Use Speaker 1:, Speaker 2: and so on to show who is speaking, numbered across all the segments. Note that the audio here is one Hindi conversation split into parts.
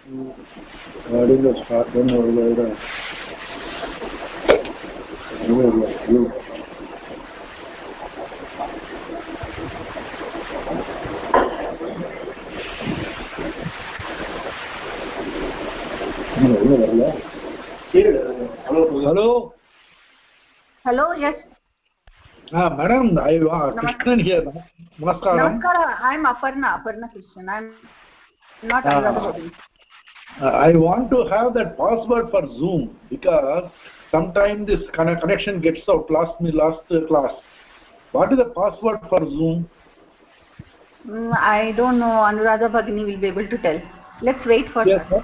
Speaker 1: Adding the start one over there. You. Hello.
Speaker 2: Hello, yes.
Speaker 1: Ah, madam, I uh, Krishnan here. Namaskaram.
Speaker 2: Namaskara. I'm Aparna, Aparna Krishnan. I'm
Speaker 1: I want to have that password for Zoom because sometimes this conne- connection gets out. Last me last uh, class. What is the password for Zoom?
Speaker 2: Mm, I don't know. Anuradha Bhagini will be able to tell. Let's wait for
Speaker 1: Yes,
Speaker 2: her.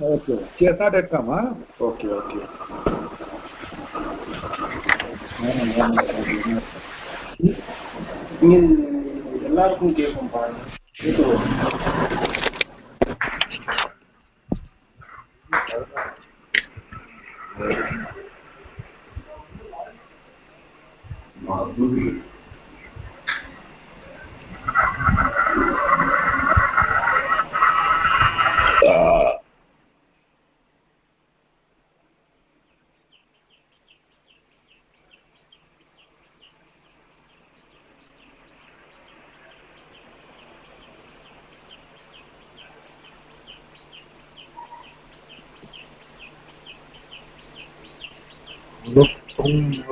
Speaker 1: sir. Okay. She has not yet come, huh? Okay, okay.
Speaker 3: இது எல்லாருக்கும் கேட்கும் பாருங்க Uh,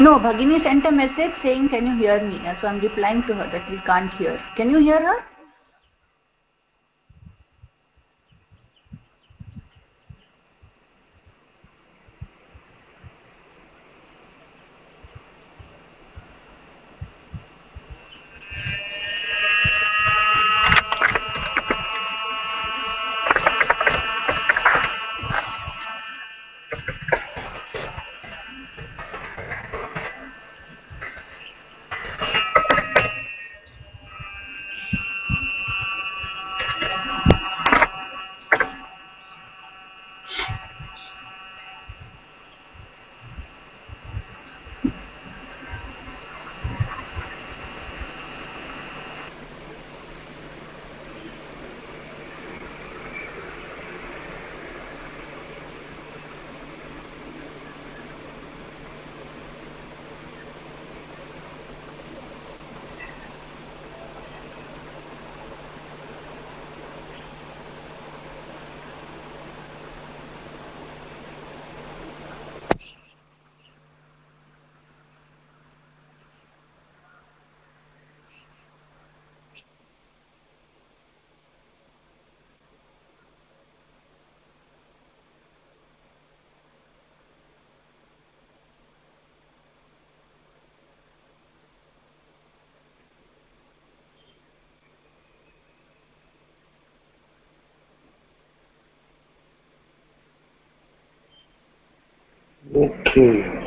Speaker 2: No, Bhagini sent a message saying, can you hear me? So I'm replying to her that we can't hear. Can you hear her?
Speaker 1: Okay.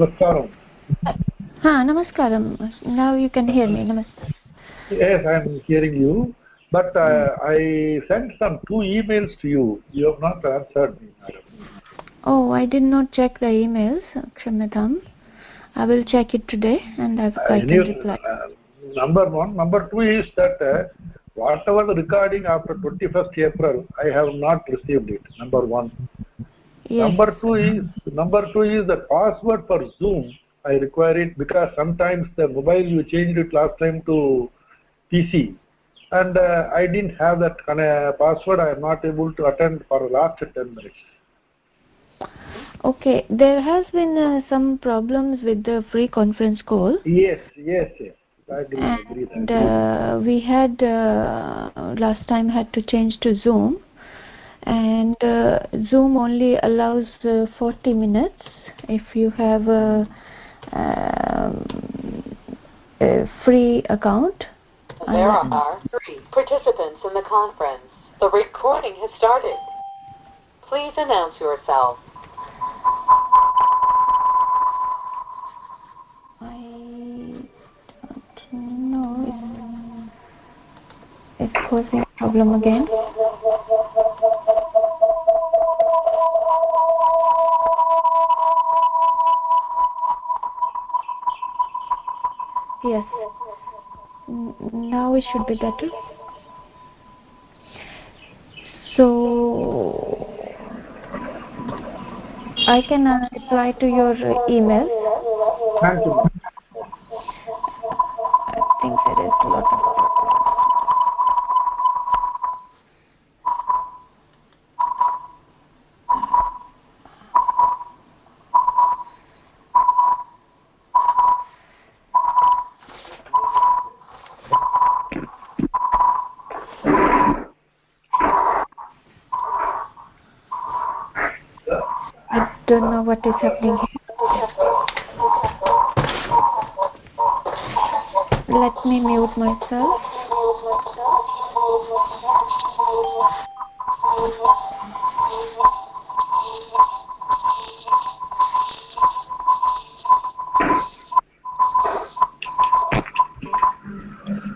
Speaker 1: Namaskaram.
Speaker 4: Ha, namaskaram. Now you can hear me. Namaste.
Speaker 1: Yes, I am hearing you. But uh, I sent some two emails to you. You have not answered me, madam.
Speaker 4: Oh, I did not check the emails. Kshamyatam. I will check it today and I, I
Speaker 1: Uh,
Speaker 4: can
Speaker 1: you-
Speaker 4: reply.
Speaker 1: uh, number one. Number two is that uh, whatever the recording after 21st April, I have not received it. Number one.
Speaker 4: Yes.
Speaker 1: Number two is number two is the password for Zoom. I require it because sometimes the mobile you changed it last time to PC and uh, I didn't have that kind of password. I am not able to attend for the last 10 minutes.
Speaker 4: Okay, there has been uh, some problems with the free conference call.
Speaker 1: Yes, yes, yes. I agree, agree
Speaker 4: And uh, we had uh, last time had to change to Zoom, and uh, Zoom only allows uh, 40 minutes if you have a, um, a free account.
Speaker 5: There
Speaker 4: And-
Speaker 5: are three participants in the conference. The recording has started. Please announce yourself.
Speaker 4: I don't know. It's, it's causing a problem again. Now it should be better. So I can uh, reply to your email.
Speaker 1: Thank you. ma'am.
Speaker 4: I think there is a lot of I don't know what is happening here. Let me mute myself.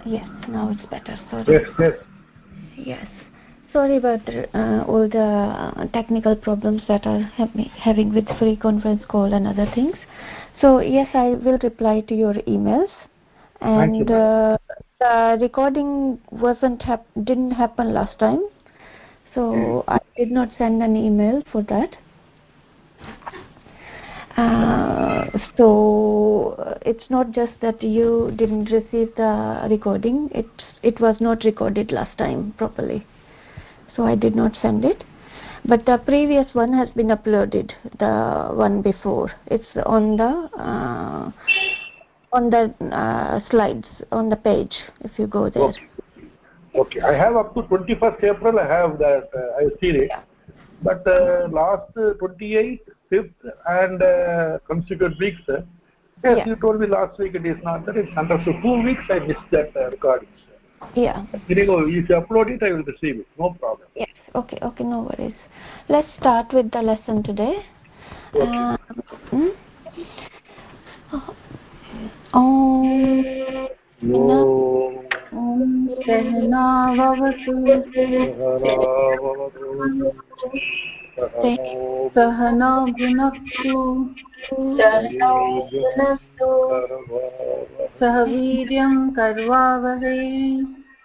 Speaker 4: Yes, now it's better. Sorry.
Speaker 1: Yes, yes.
Speaker 4: Yes. Sorry about the uh, technical problems that are hav- having with free conference call and other things. So yes, I will reply to your emails.
Speaker 1: Thank you,
Speaker 4: And uh, the recording wasn't hap- didn't happen last time, so I did not send an email for that. Uh, so it's not just that you didn't receive the recording; it it was not recorded last time properly so I did not send it. But the previous one has been uploaded, the one before. It's on the uh, on the uh, slides on the page. If you go there,
Speaker 1: Okay. Okay, I have up to 21st April, I have that, uh, I see it. But uh, last uh, 28th, 5th and uh, consecutive weeks, uh, yes,
Speaker 4: Yeah.
Speaker 1: you told me last week it is not that, it's under, so two weeks I missed that uh, recording.
Speaker 4: yeah.
Speaker 1: Anyway, if you upload it, I will receive it, no problem
Speaker 4: Yes. Okay. Okay. No worries. Let's start with the lesson today.
Speaker 1: Okay.
Speaker 4: Um, hmm? Om
Speaker 1: Om
Speaker 2: ॐ सहनावतु सहना भुनक्तु सह वीर्यं कर्वावहै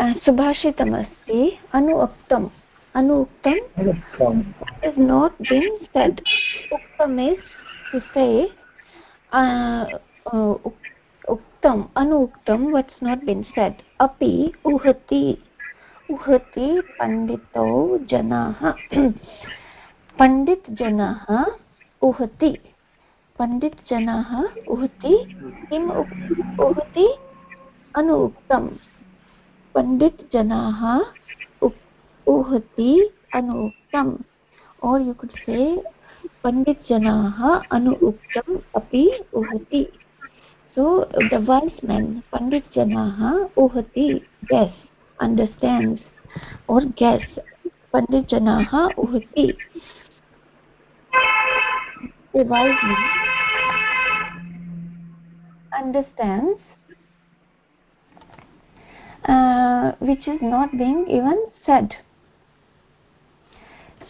Speaker 4: सुभाषितमस्ति, अनुक्तम्। अनुक्तम् इस् नोट् बिन् सेड् उक्तम् इस् टु से उक्तम् अनुक्तं वट्स् नाट् बिन् सेड् अपि उहति उहति पण्डितौ जनाः। पण्डितजनाः उहति। पण्डितजनाः उहति किम् उक्, उहति अनुक्तम्। पंडित जनाः उहति अनुक्तम। और यू कुड से पंडित जनाः अनुक्तम अपि उहति। सो द वाइज मैन पंडित जनाः उहति। गेस अंडरस्टैंड्स और गेस पंडित जनाः उहति। The wise man understands uh, which is not being even said.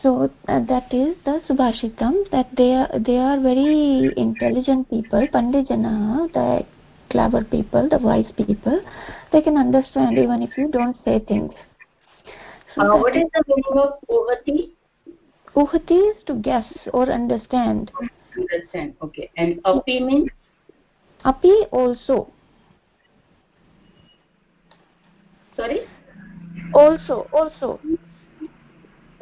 Speaker 4: So uh, that is the subhashitam that they are they are very intelligent people pandijana the clever people the wise people. They can understand even if you don't say things.
Speaker 6: So uh, what is the meaning of uhati?
Speaker 4: Uhati is to guess or understand.
Speaker 6: Understand okay. And api means?
Speaker 4: Api also
Speaker 6: sorry
Speaker 4: also also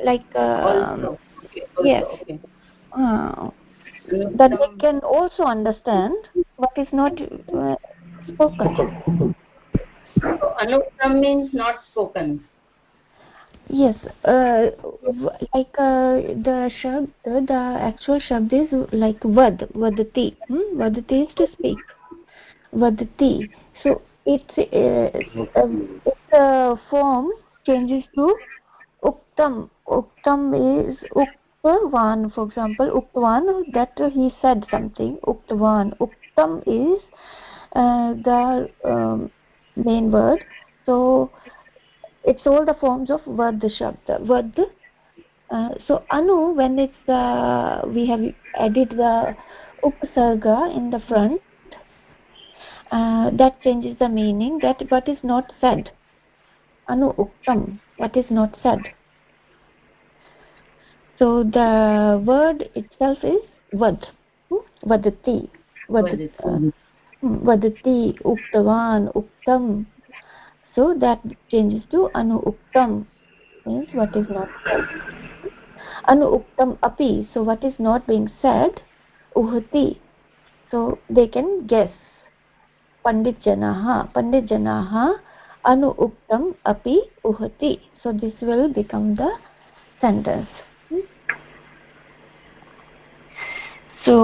Speaker 4: like uh,
Speaker 6: also. Okay. also.
Speaker 4: yes
Speaker 6: okay.
Speaker 4: uh, that they can also understand what is not uh, spoken
Speaker 6: so anuktam means not spoken
Speaker 4: yes uh, like uh, the shabd the actual shabd is like vad vadati hmm? vadati is to speak vadati so it's uh, uh, its uh, form changes to uktam uktam is uktavan for example uktvan that he said something uktvan. Uktam is uh, the um, main word. So it's all the forms of vad shabda vad uh, so anu when it's uh, we have added the upsarga in the front uh, that changes the meaning. That what is not said. Anu uktam what is not said. So the word itself is vad. Hmm? Vadati. Uh, vadati. Hmm, vadati uktavan uktam. So that changes to anu uktam. Means what is not said. Anu uktam api. So what is not being said? Uhati. So they can guess पंडित जनाः पंडित जनाः अनु उक्तम अपि उहति. So this will become the sentence so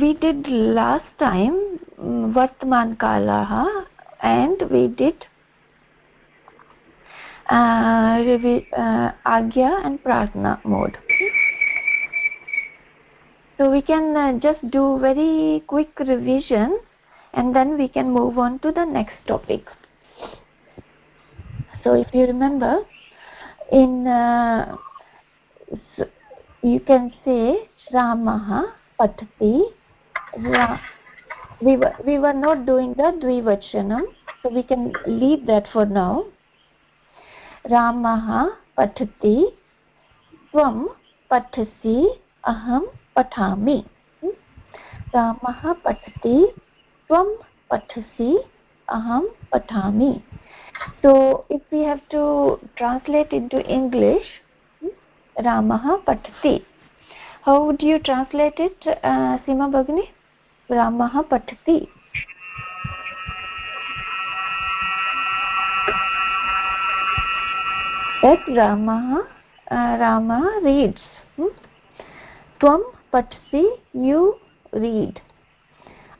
Speaker 4: we did last time वर्तमान काल एंड वी डिड आज्ञा एंड प्रार्थना mode So we can uh, just do very quick revisions and then we can move on to the next topic. So if you remember in uh, you can say ramah patati Ra we were we were not doing the dvivachanam so we can leave that for now. Ramah patati tvam pathasi aham pathami ramah patati त्वं पठसि, अहं पठामि। So if you have to translate into English रामः पठति how do you translate it Seema भगिनि? रामः पठति यत् रामः uh, रामः रीड्स् hmm? त्वं पठसि you read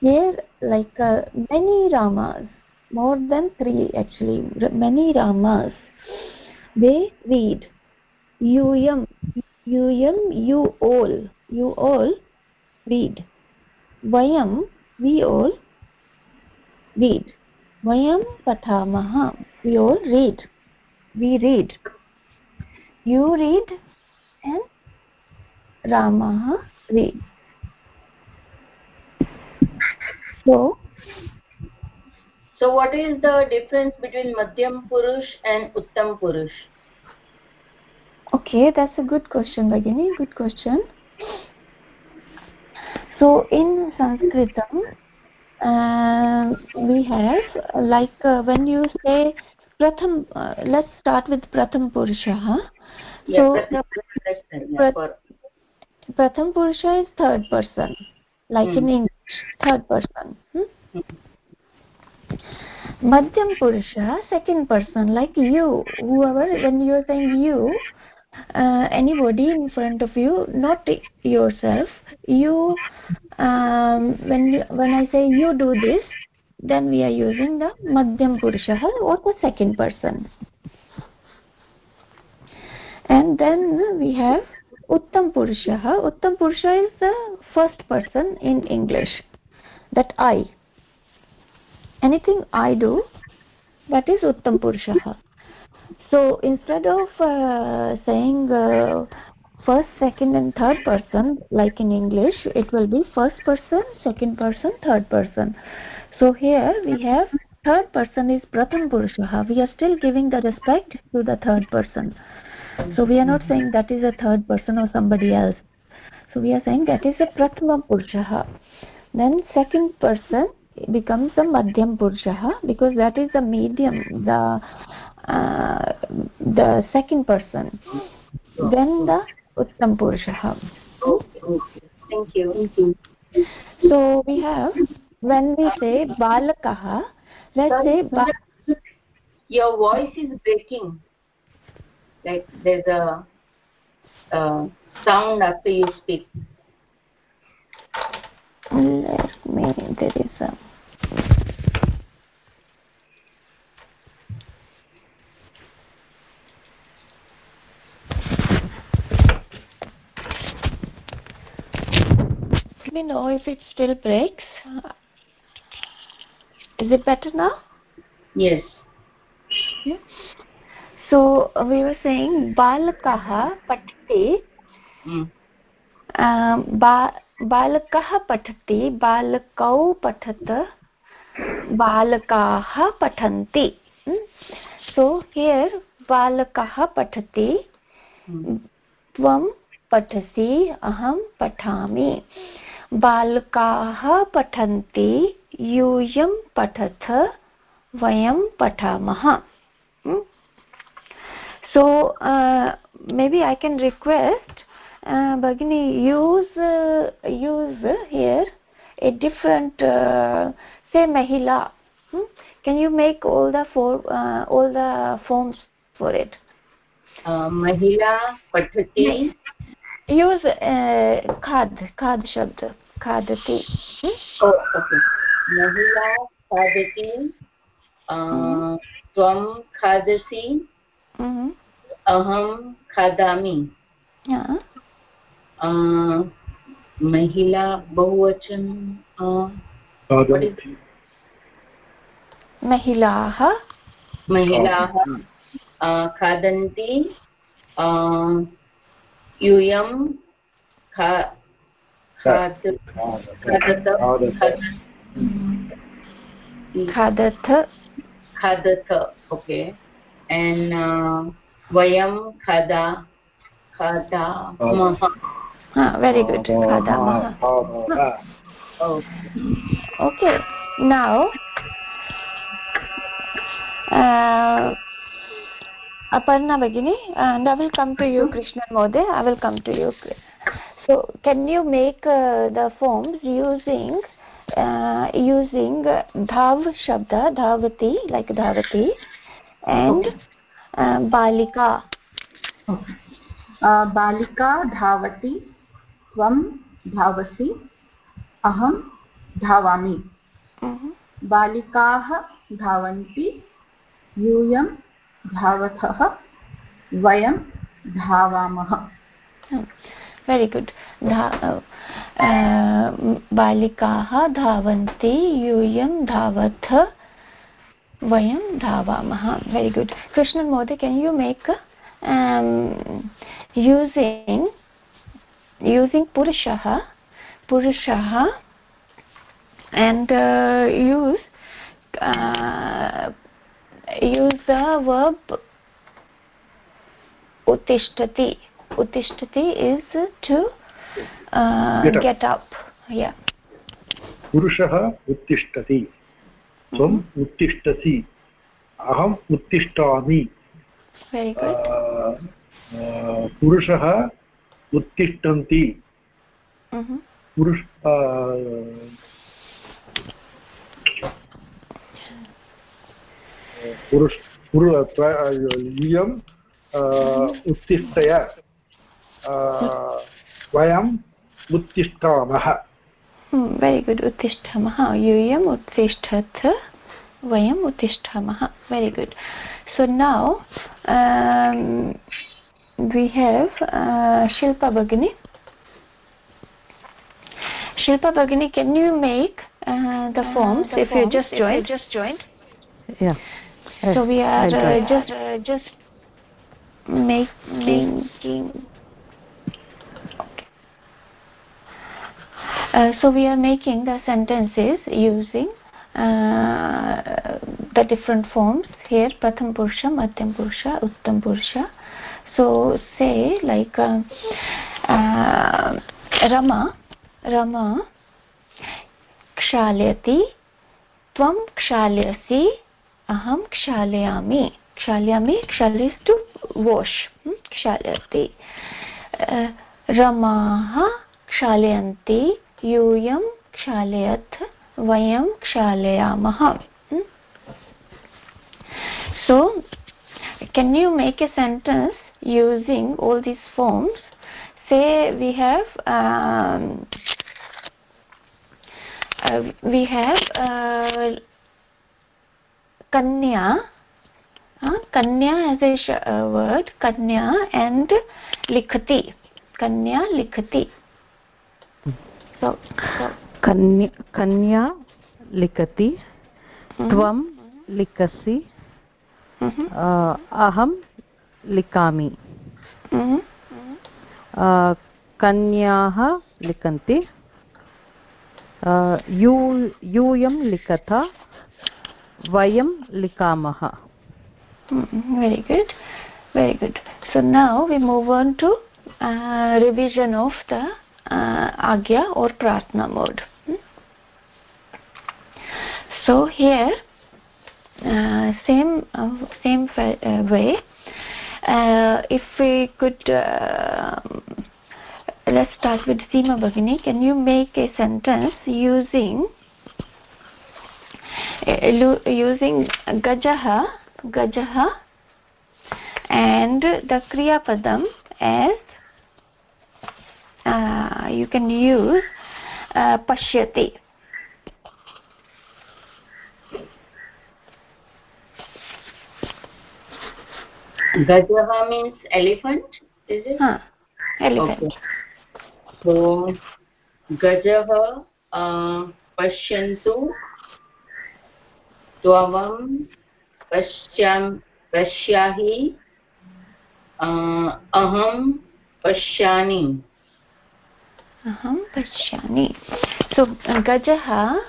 Speaker 4: here like uh, many ramas more than three actually many ramas they read yuyam yuyam you all you all read. Vayam we all read. Vayam pathamah we all read. We read. You read and ramah read so
Speaker 6: so what is the difference between madhyam purush and uttam purush?
Speaker 4: okay that's a good question bagini good question. So in sanskritam uh, we have like uh, when you say pratham uh, let's start with pratham purushah
Speaker 6: yeah,
Speaker 4: so
Speaker 6: pratham,
Speaker 4: pratham purusha is third person like hmm. in english third person. Hmm? madhyam purusha second person like you. Whoever when you are saying you uh, anybody in front of you not yourself you um, when when i say you do this then we are using the madhyam purusha. Or the second person? And then we have uttam purusha is the first person in english. That i. Anything i do that is uttam purusha so instead of uh, saying uh, first second and third person like in english it will be first person second person third person. So here we have third person is pratham purusha we are still giving the respect to the third person so we are not saying that is a third person or somebody else so we are saying that is a prathama purusha then second person becomes a madhyam purusha because that is the medium the uh, the second person then the uttam purusha
Speaker 6: thank you thank you
Speaker 4: so we have when we say balakah let's say ba
Speaker 6: your voice is breaking like there's a uh, sound after you speak.
Speaker 4: Let me there is a let me know if it still breaks. Is it better now?
Speaker 6: Yes.
Speaker 4: Yeah. So we were saying balakah patati
Speaker 6: mm.
Speaker 4: uh, ba बालकः पठति बालकौ पठत बालकाः पठन्ति। सो हियर् बालकः पठति। त्वं पठसि अहं पठामि। बालकाः पठन्ति यूयं पठथ वयं पठामः। So uh, maybe i can request uh, Bhagini, use uh, use here a different uh, say mahila. Hmm? can you make all the four uh, all the forms for it?
Speaker 6: Uh, mahila pathati
Speaker 4: use uh, khad khad shabd khadati. Hmm?
Speaker 6: oh okay. Mahila khadati. Uh, tvam aham khadami महिला बहुवचन
Speaker 4: महिलाः?
Speaker 6: महिलाः खादन्ति यूयं
Speaker 4: खादथ
Speaker 6: खादथ ओके। And वयं खादा खादामः
Speaker 4: very good khadamah okay now uh, aparna bagini and i will come to you krishna mode i will come to you so can you make uh, the forms using uh, using dhav shabda dhavati like dhavati and uh, balika
Speaker 2: okay. बालिका। बालिका धावति त्वं धावसि अहं धावामि। बालिकाः धावन्ति यूयं धावथः वयं धावामः।
Speaker 4: वेरि गुड् बालिकाः धावन्ति यूयं धावथ vayam dhavamah very good. Krishna modi can you make um, using using purushah purushah and uh, use uh, use the verb utishtati. Utishtati is to uh, get, up. get up. Yeah.
Speaker 1: Purushah utishtati. त्वम् उत्तिष्ठसि। अहम् उत्तिष्ठामि। पुरुषः उत्तिष्ठन्ति। mm-hmm. पुरुष पुरुष इयम् mm-hmm. उत्तिष्ठय। mm-hmm. वयम् उत्तिष्ठामः।
Speaker 4: वेरि गुड् उत्तिष्ठामः यूयम् उत्तिष्ठत् वयम् उत्तिष्ठामः very good so now we have uh, Shilpa Bhagini. Shilpa Bhagini, can you make uh, the forms uh, the if forms, you just joined?
Speaker 7: just joined. Yeah.
Speaker 4: So we are uh, just uh, just making. Uh, so we are making the sentences using uh, the different forms here pratham purusha madhyam purusha uttam purusha so say like uh, uh, rama rama क्षालयति त्वं क्षालयसि अहं क्षालयामि क्षालयामि क्षालयस् टु वोश् क्षालयति रमाः क्षालयन्ति यूयम क्षालयथ वयम क्षालयामः। So can you make a sentence using all these forms say we have we have कन्या कन्या एज ए वर्ड कन्या एंड लिखती
Speaker 7: कन्या लिखती कन्या लिखति त्वं लिखसि अहं लिखामि। कन्याः लिखन्ति यू यूयं लिखत वयं लिखामः।
Speaker 4: Very good very good so now we move on to revision of the uh, agya or pratna mode. So here uh, same uh, same uh, way. Uh, if we could let's start with Seema Bhagini can you make a sentence using using gajaha gajaha and the kriya padam as you can use uh, pashyati
Speaker 6: Gajaha means elephant, is it?
Speaker 4: Huh. Elephant.
Speaker 6: Okay. So, Gajaha uh, Pashyantu Twavam Pashyam Pashyahi uh, Aham Pashyani
Speaker 4: अहं पश्यामि।
Speaker 6: सो गज
Speaker 4: हम्म।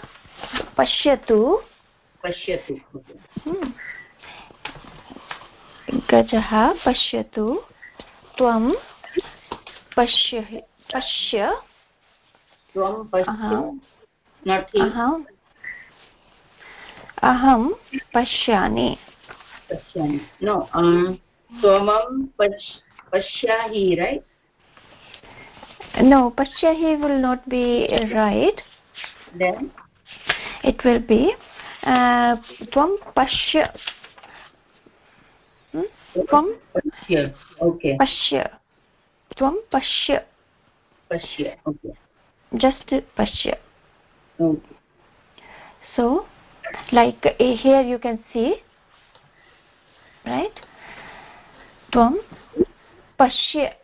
Speaker 4: पश्य पश्यतु गजः पश्य। पश्य अहं पशा
Speaker 6: पश्यामि। नो त्वमं
Speaker 4: No, Pashyahi will not be uh, right.
Speaker 6: Then?
Speaker 4: It will be Tvam uh, Pashya. Tvam
Speaker 6: hmm? Pashya.
Speaker 4: Okay. Pashya. Tvam
Speaker 6: Pashya. Pashya. Okay.
Speaker 4: Just Pashya. Okay. So, like uh, here you can see, right? Tvam Pashya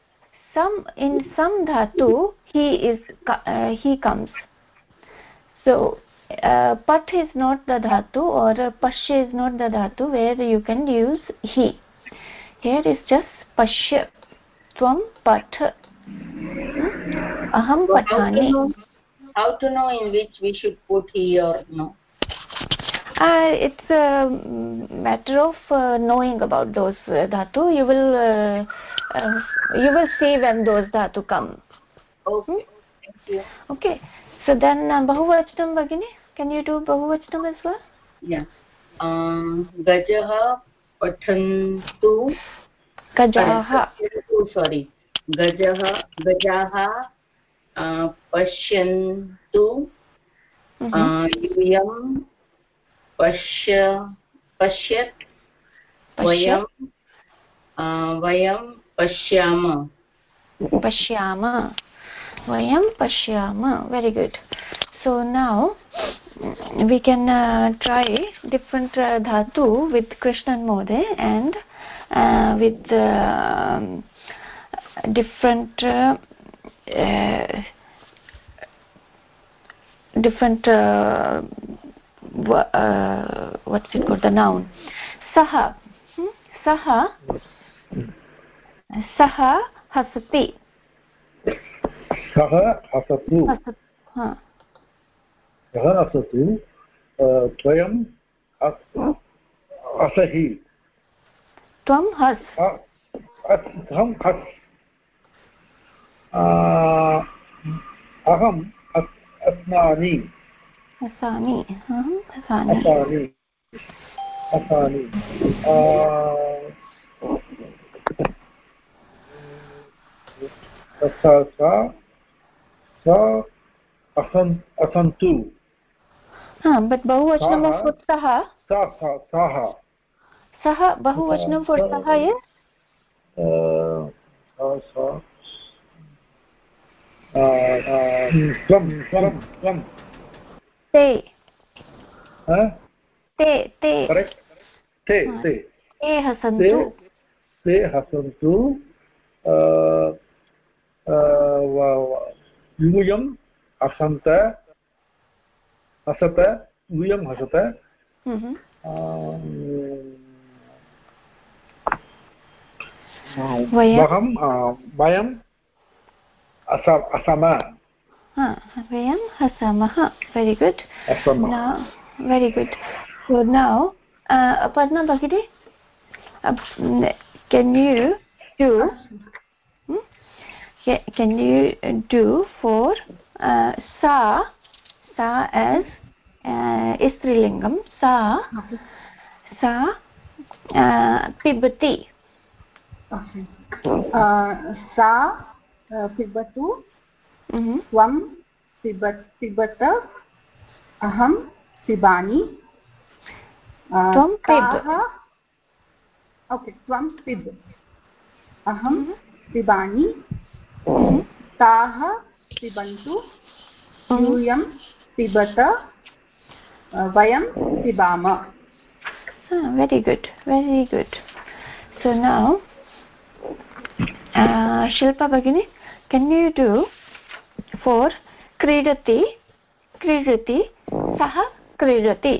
Speaker 4: some in some dhatu he is uh, he comes. So uh, pat is not the dhatu or uh, pashya is not the dhatu where you can use he. Here is just pashya tvam path aham pathami
Speaker 6: how to know in which we should put he or no?
Speaker 4: Uh, it's a matter of uh, knowing about those uh, dhatu. You will uh, uh, you will see when those dhatu come
Speaker 6: okay hmm?
Speaker 4: okay so then uh, bahuvachanam bagini can you do bahuvachanam as well
Speaker 6: yeah um gajah पठन्तु
Speaker 4: गजाः
Speaker 6: सोरि गजः गजाः पश्यन्तु यूयं पश्य पश्यत् वयं वयं पश्याम
Speaker 4: पश्याम vayam pashyama very good so now we can uh, try different uh, dhatu with krishna mode and uh, with uh, different uh, uh, different uh, uh, what's it called the noun saha hmm? saha Saha hasati
Speaker 1: सः हसतु। सः हसतु त्वयं हसहि।
Speaker 4: त्वं हस्
Speaker 1: अहं हस् अहं हसामि।
Speaker 4: हसामि।
Speaker 1: हसामि हसामि सा असन्तु
Speaker 4: बट् बहुवचनं फुट्तः
Speaker 1: सः।
Speaker 4: बहुवचनं फुट्तः ये? ते। ते ते। ते हसन्तु।
Speaker 1: ते हसन्तु। यूयम् हसन्त हसत यूयं हसत वयं वयं असम
Speaker 4: वयं हसामः very good very good so now uh, Aparna Bhagini uh, can you do can you do for uh, sa sa as uh, istrilingam sa sa uh, pibati
Speaker 2: okay. uh, sa uh, pibatu त्वं पिब पिबत अहं पिबामि
Speaker 4: त्वं पिब
Speaker 2: ओके त्वं पिब अहं पिबामि ताः पिबन्तु यूयं पिबत वयं पिबाम।
Speaker 4: Very good very good so now Shilpa भगिनि केन् यु डु फोर् क्रीडति क्रीडति सह क्रीडति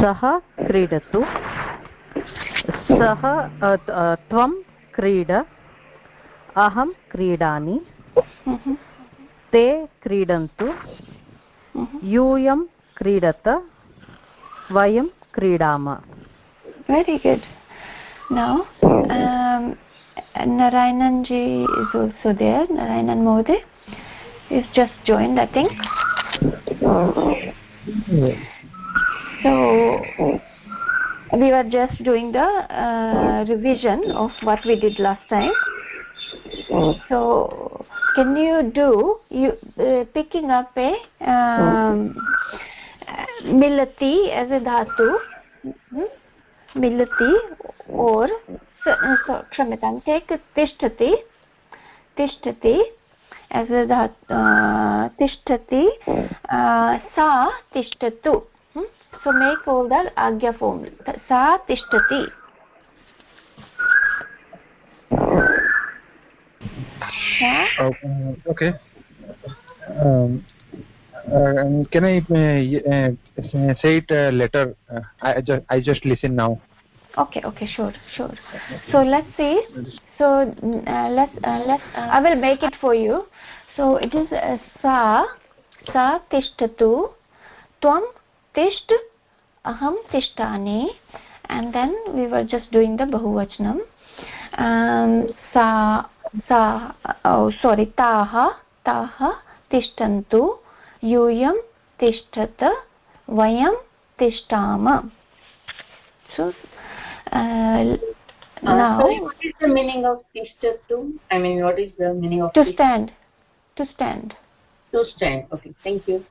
Speaker 7: सह क्रीडतु सः त्वं क्रीड अहं क्रीडामि ते क्रीडन्तु यूयं क्रीडत वयं क्रीडाम
Speaker 4: very good now Narayanan ji is also there. Narayanan Mode is just joined, I think. So we were just doing the uh, revision of what we did last time. So can you do you uh, picking up a um, milati as a dhatu, hmm? milati or क्षम्यतां टेक् तिष्ठति तिष्ठति एस् तिष्ठति सा तिष्ठतु so make all the agya form sa tishtati.
Speaker 8: Okay, uh, okay. Um, uh, can i uh, uh say it uh, later? Uh, I just i just listen now.
Speaker 4: Okay okay sure sure. So let's see. So let's let's i will make it for you. So it is sa sa tishtatu tvam tisht aham tishtani and then we were just doing the bahuvachanam um, sa sa oh sorry taha taha tishtantu yuyam tishthat vayam tishtama so uh, now
Speaker 6: sorry, what is the meaning of tishtatu i mean what is the meaning of
Speaker 4: to stand. To stand.
Speaker 6: To stand. Okay thank you.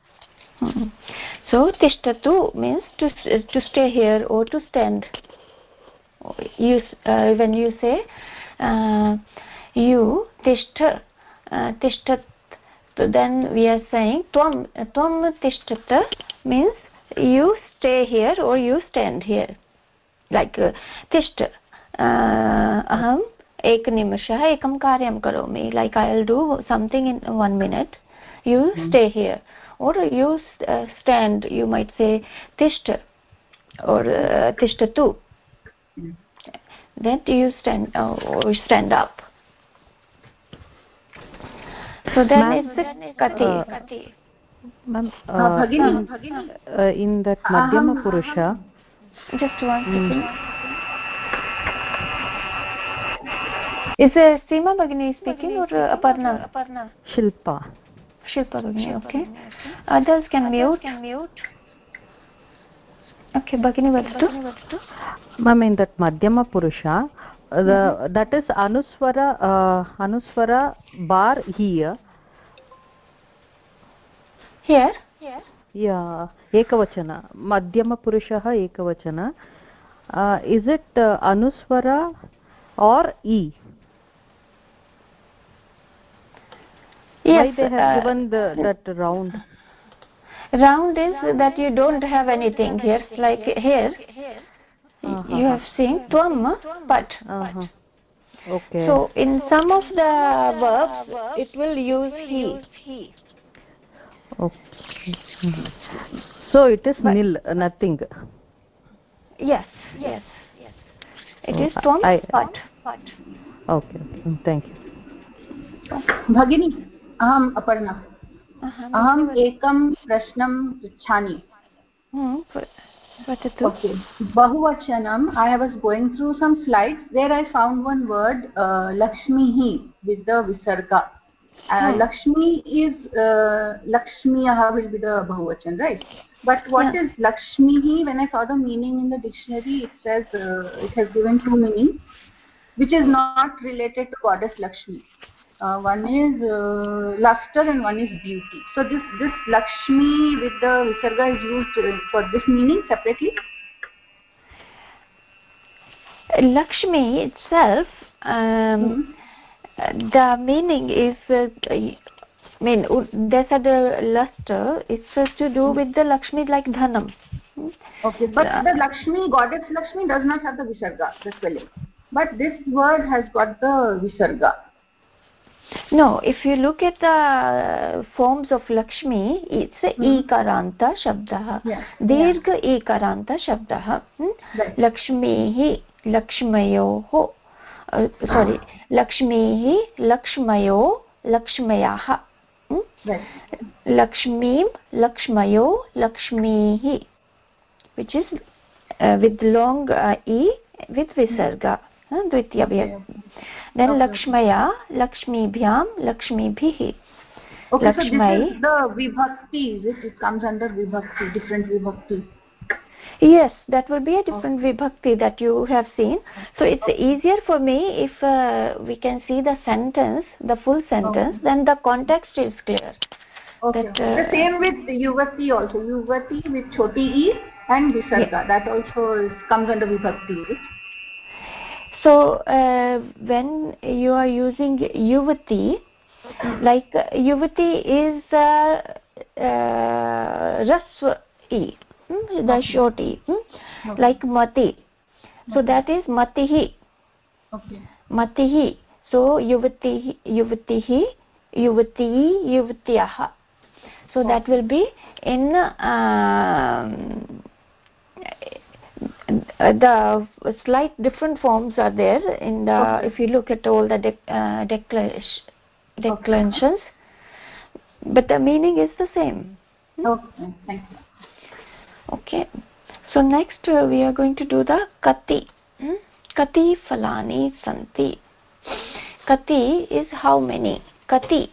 Speaker 4: so tishtatu means to to stay here or to stand you uh, when you say uh, you tishtha uh, tishtat so then we are saying tvam tvam tishtata means you stay here or you stand here like uh, tisht aham एकनिमिषः एकं कार्यं करोमि like I will do something in one minute you stay here or you uh, stand you might say tishta or uh, tishtatu mm. then you stand uh, or stand up. So then it's the kati. uh, kati.
Speaker 7: ma'am uh, bhagini, bhagini. Uh, in that madhyama purusha
Speaker 4: just one second. Mm. is uh, seema bhagini speaking or uh, aparna? aparna.
Speaker 7: Shilpa
Speaker 4: shilpa bhagini okay others can mute can mute okay bhagini vadatu
Speaker 7: ma'am in that madhyama purusha the that is anuswara uh, anuswara bar here
Speaker 4: here
Speaker 7: here yeah ekavachana madhyama purushah ekavachana uh, is it uh, anuswara or e
Speaker 4: yes,
Speaker 7: why they have uh, given the that round?
Speaker 4: Round is that you don't have anything here like here. Uh -huh. you have seen tvam but.
Speaker 7: Uh -huh. okay.
Speaker 4: So in some of the verbs it will use he.
Speaker 7: Okay. So it is but, nil nothing.
Speaker 4: Yes. Yes. Yes it oh, is uh, tvam
Speaker 7: okay. Thank you.
Speaker 2: Bhagini अहम अपर्णा। अहम एकं प्रश्नं पृच्छामि
Speaker 4: ओके।
Speaker 2: बहुवचनं I have as going through some slides there I found one word लक्ष्मीः वित् द विसर्ग। लक्ष्मी इस् लक्ष्म्यः विल् बि द बहुवचन रैट् बट् वाट् इस् लक्ष्मीः? वेन् ऐ फा the meaning in the dictionary it's as it has given two meaning which is not related to gods Lakshmi uh, one is uh, luster and one is beauty so this this lakshmi with the visarga is used for this meaning separately
Speaker 4: lakshmi itself um, mm -hmm. the meaning is uh, I mean, there's the luster. It's to do with the Lakshmi like Dhanam.
Speaker 2: Okay, but uh, the Lakshmi, goddess Lakshmi does not have the Visarga, the spelling. But this word has got the Visarga
Speaker 4: no if you look at the forms of lakshmi it's a hmm. ekaranta shabdah
Speaker 2: yeah.
Speaker 4: dirgha yeah. ekaranta shabdah hmm? right. lakshmihi lakshmayoh uh, sorry ah. lakshmihi lakshmayo lakshmayah hmm?
Speaker 2: right.
Speaker 4: lakshmim lakshmayo lakshmihi which is uh, with long uh, e with visarga द्वितीय then lakshmaya lakshmibhyam lakshmibhih
Speaker 2: okay lakshmai so this is the vibhakti this it comes under vibhakti different vibhakti
Speaker 4: yes that will be a different okay. vibhakti that you have seen so it's okay. easier for me if uh, we can see the sentence the full sentence okay. then the context is clear
Speaker 2: okay that, uh, the same with yuvati also yuvati with choti e and visarga yeah. that also is, comes under vibhakti right?
Speaker 4: So uh, when you are using yuvati like uh, yuvati is uh, uh, rasva e hmm? the okay. short e hmm? okay. like mati so okay. that is matihi
Speaker 2: okay
Speaker 4: matihi so yuvati yuvatihi yuvati yuvatyah so that will be in um, uh, the slight different forms are there in the okay. if you look at all the de uh, declensions okay. but the meaning is the same.
Speaker 2: Okay thank you.
Speaker 4: Okay. So next uh, we are going to do the kati. Hmm? kati falani santi. Kati is how many? Kati.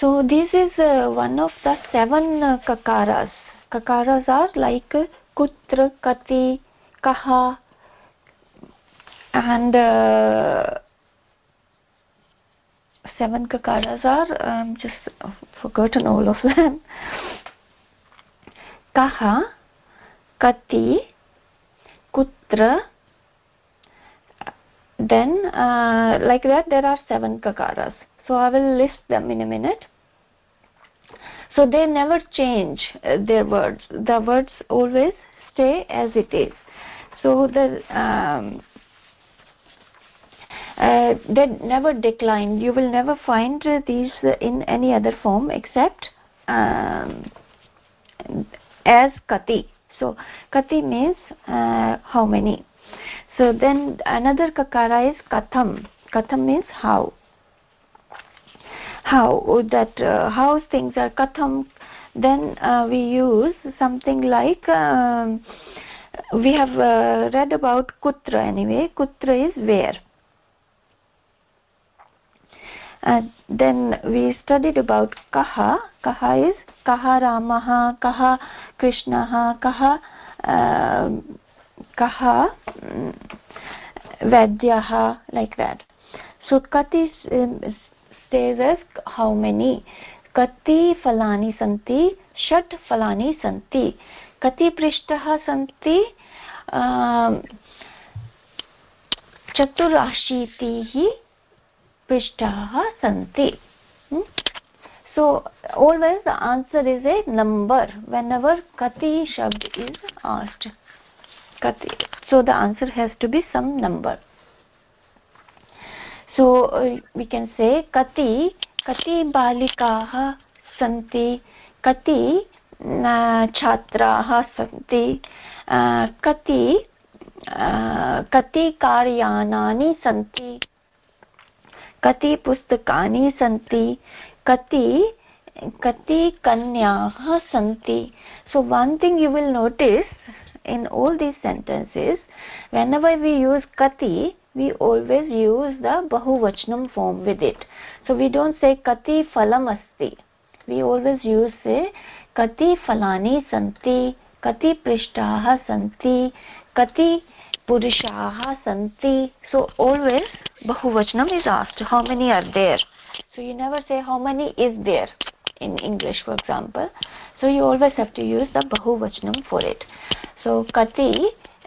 Speaker 4: So this is uh, one of the seven uh, kakaras. Kakaras are like kutra kati kaha and uh, seven kakaras are just forgotten all of them. Kaha kati kutra then uh, like that there are seven kakaras. So i will list them in a minute so they never change uh, their words. The words always stay as it is. So the um, uh, they never decline. You will never find uh, these in any other form except um, as kati. So kati means uh, how many? So then another kakara is katham. Katham means how how that uh, how things are katham then uh, we use something like um, we have uh, read about kutra anyway kutra is where and then we studied about kaha kaha is kaha ramah kaha krishnah kaha uh, kaha vadyah like that so kati next is as how many कति फलानि सन्ति? षट् फलानि सन्ति। कति पृष्ठः सन्ति? अं, चतुराशीतिः पृष्ठाः सन्ति। So always the answer is a number when our कति शब्द इस् आस्ट् कति so the answer has to be some number so we can से कति कति बालिकाः सन्ति कति छात्राः सन्ति कति कति कार्यानानि सन्ति कति पुस्तकानि सन्ति कति कति कन्याः सन्ति so one thing you will notice in all these sentences whenever we use कति we always use the bahuvachanam form with it. So we don't say kati phalam asti. We always use say kati phalani santi, kati prishtaha santi, kati purushaha santi. So always bahuvachanam is asked. How many are there? So you never say how many is there in English, for example. So you always have to use the bahuvachanam for it. So kati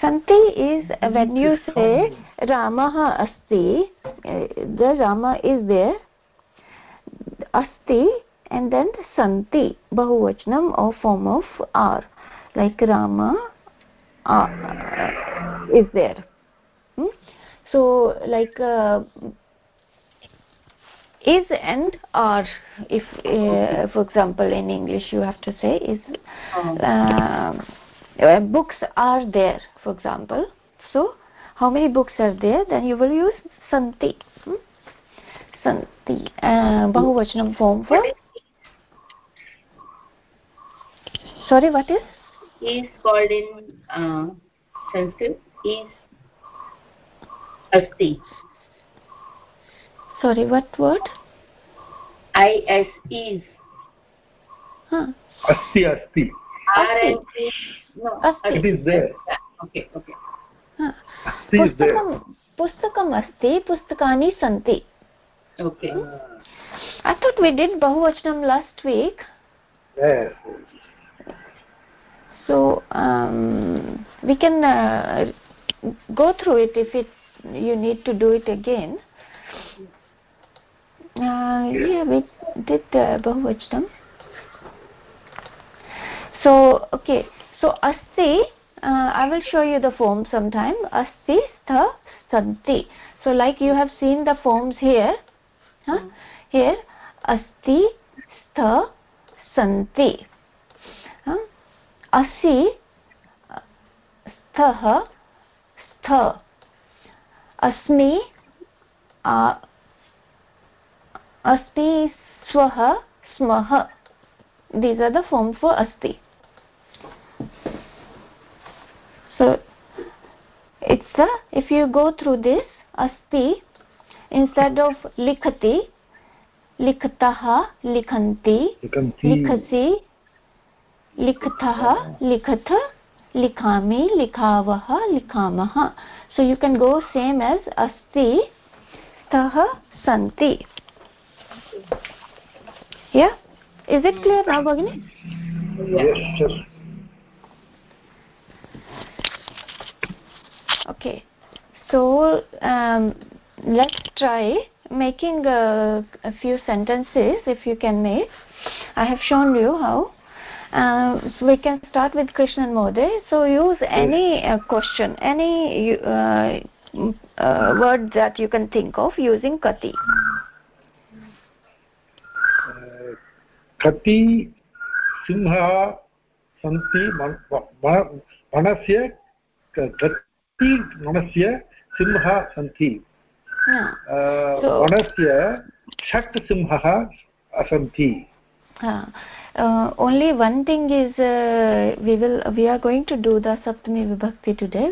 Speaker 6: santi
Speaker 4: is when you say ramah asti the rama is there asti and then the santi bahuvachanam or form of r like rama uh, is there. Hmm? so like uh, is and are if uh, for example in english you have to say is um, uh, books are there for example so how many books are there then you will use santi hmm? santi uh, bahuvachanam form for sorry what is
Speaker 6: is called in uh, Sanskrit is asti.
Speaker 4: Sorry, what word?
Speaker 6: I S is.
Speaker 4: Huh.
Speaker 1: Asti, asti.
Speaker 6: R and C.
Speaker 1: No, asti. It is there.
Speaker 6: Okay, okay.
Speaker 4: Huh. Asti is there. पुस्तकम् अस्ति पुस्तकानि सन्ति
Speaker 6: okay
Speaker 4: i thought we did bahuvachanam last week
Speaker 1: yes
Speaker 4: so um, we can uh, go through it if it you need to do it again uh, yeah we did uh, bahuvachanam so okay so asti uh, i will show you the form sometime asti stha santi so like you have seen the forms here huh? here asti stha santi huh? असि स्थः स्थ अस्मि अस्मि स्वः स्मः these are the forms for asti अत्र if you go through this अस्ति इन्स्टेड् आफ् लिखति लिखतः लिखन्ति लिखसि लिखतः लिखथ लिखामि लिखावः लिखामः so you can go same as अस्ति स्तः सन्ति इस् इट् क्लियर्
Speaker 1: न भगिनि
Speaker 4: okay. So um, let's try making a, a, few sentences if you can make. I have shown you how. Uh, so we can start with krishnan mode. So use any uh, question any uh, uh, word that you can think of using kati.
Speaker 1: Kati simha santi manasya kati manasya simha santi वनस्य षट् सिंहः सन्ति
Speaker 4: uh, only one thing is uh, we will we are going to do the saptami vibhakti today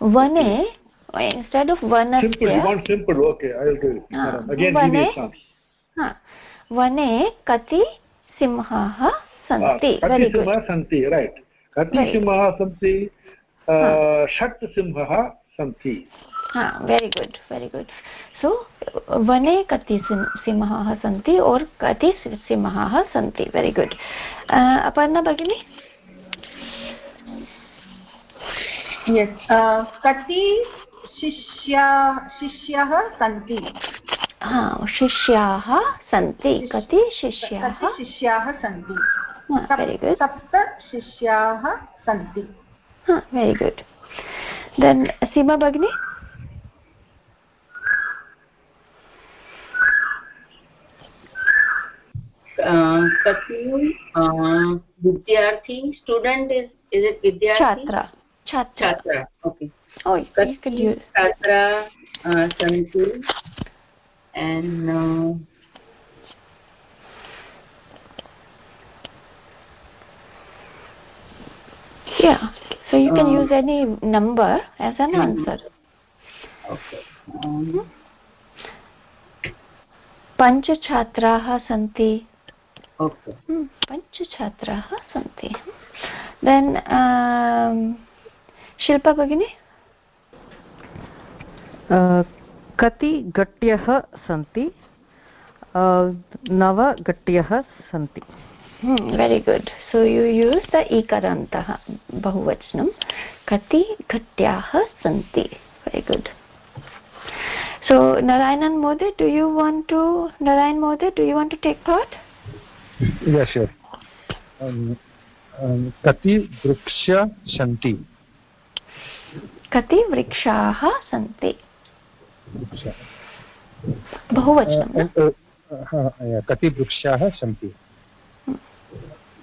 Speaker 4: vane instead of vanasya
Speaker 1: simple you want simple okay i will do it uh, again me chance
Speaker 4: ha vane kati simhaः सन्ति
Speaker 1: कति सिंहः सन्ति रैट् कति सिंहः सन्ति षट् सिंहः सन्ति।
Speaker 4: Very good very good so वने कति सिंहाः सन्ति और् कति सिंहाः सन्ति वेरि गुड् अपर्णा भगिनि?
Speaker 6: कति शिष्या शिष्याः सन्ति?
Speaker 4: हा शिष्याः सन्ति कति शिष्याः?
Speaker 6: शिष्याः सन्ति?
Speaker 4: वेरि गुड्
Speaker 6: सप्त शिष्याः सन्ति।
Speaker 4: वेरि गुड् देन् सीमा भगिनी
Speaker 9: कति विद्यार्थी स्टूडेंट इज इज इट विद्यार्थी
Speaker 4: छात्रा
Speaker 9: छात्रा ओके
Speaker 4: oh
Speaker 9: कति छात्रा सन्ति and
Speaker 4: yeah. So you can use any number as an answer.
Speaker 9: Okay. Um,
Speaker 4: पञ्चछात्राः सन्ति पञ्चछात्राः सन्ति देन् शिल्पा भगिनी
Speaker 7: कति गट्यः सन्ति नव गट्यः सन्ति
Speaker 4: very good so you use the ईकरान्तः बहुवचनं कति घट्याः सन्ति very good you want to narayan mode do you want to take part
Speaker 8: yes sure um, um, kati vriksha santi
Speaker 4: kati vrikshaः सन्ति बहुवचनं
Speaker 8: कति वृक्षाः सन्ति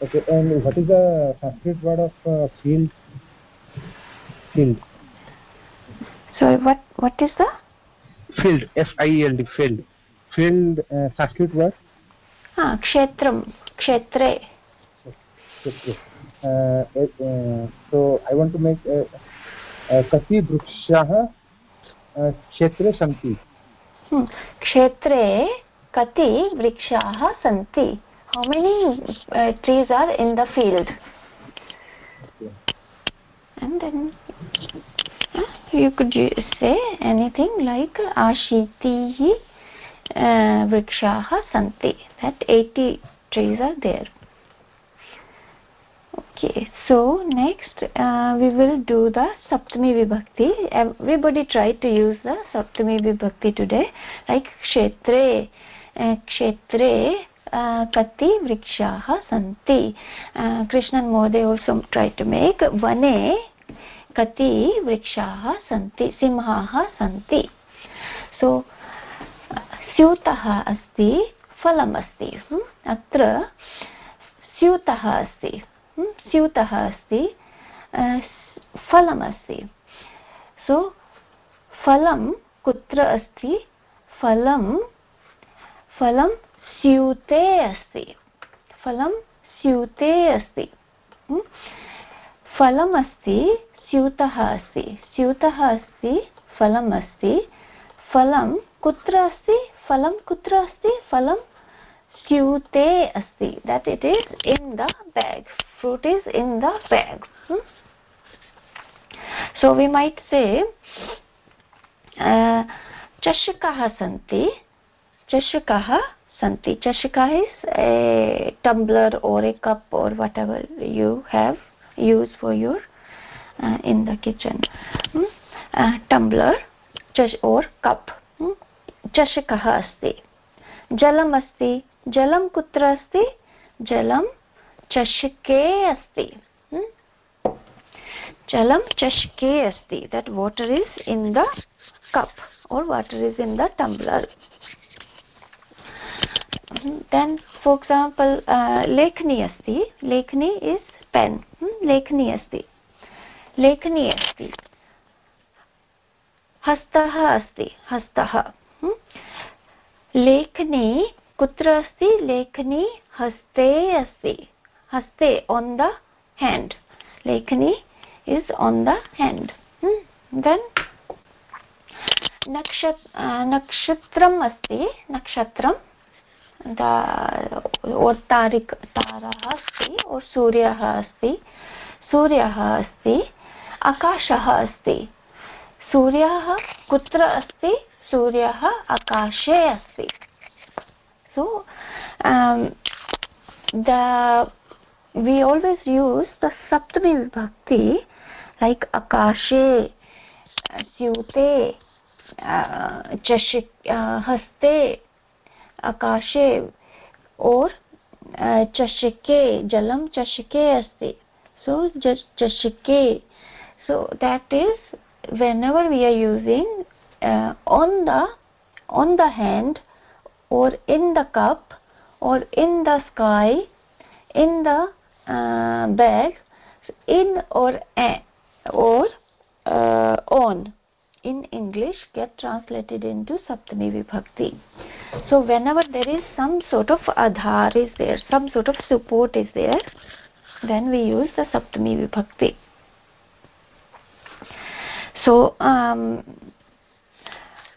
Speaker 8: okay and what is the sanskrit word of uh, field field
Speaker 4: so what what is the
Speaker 8: field f i l d field field uh, sanskrit word
Speaker 4: ha kshetram kshetre
Speaker 8: uh, uh, so i want to make uh, uh, kati vrukshah क्षेत्रे सन्ति
Speaker 4: क्षेत्रे कति वृक्षाः सन्ति how many uh, trees are in the field? And then you could say anything like ashitihi uh, vrikshaah santi that 80 trees are there. Okay so next uh, we will do the saptami vibhakti. Everybody try to use the saptami vibhakti today. Like kshetre uh, kshetre कति वृक्षाः सन्ति कृष्णन् महोदय also try to make vane कति वृक्षाः सन्ति सिंहाः सन्ति सो स्यूतः अस्ति फलमस्ति अत्र स्यूतः अस्ति स्यूतः अस्ति फलमस्ति सो फलं कुत्र अस्ति फलं फलं स्यूते अस्ति। फलं स्यूते अस्ति। फलमस्ति स्यूतः अस्ति। स्यूतः अस्ति फलम् अस्ति। फलं कुत्र अस्ति? फलं कुत्र अस्ति? फलं स्यूते अस्ति। That it is in the bag. Fruit is in the bag. hmm? so we might uh, चषकाः सन्ति। चषकाः संति चशिकाइस a tumbler or a cup or whatever you have use for your in the kitchen tumbler or cup चषक अस्त। जलम अस्त, जलम कस्त जलम चषके अस्त। जलम चषके अस्त। That water is in the cup or water is in the tumbler then for example लेखनी अस्ति लेखनी इस् पेन् लेखनी अस्ति लेखनी अस्ति हस्तः अस्ति हस्तः लेखनी कुत्र अस्ति लेखनी हस्ते अस्ति हस्ते ओन् द हेण्ड् लेखनी is on the hand then नक्ष नक्षत्रम् अस्ति नक्षत्रम् ओत्तारिक् तारः अस्ति सूर्यः सूर्य सूर्यः अस्ति, आकाशः अस्ति। सूर्यः कुत्र अस्ति? आकाशे अस्ति। So the we always use the सप्तमी विभक्ति लाइक आकाशे स्यूते चषि हस्ते आकाशे और चषके, जलम चशके अस्ति। So चषके। So that is whenever we are using on the on the hand or in the cup or in the sky in the bag in or on in english get translated into saptami vibhakti. So whenever there is some sort of adhar is there some sort of support is there then we use the saptami vibhakti. So um,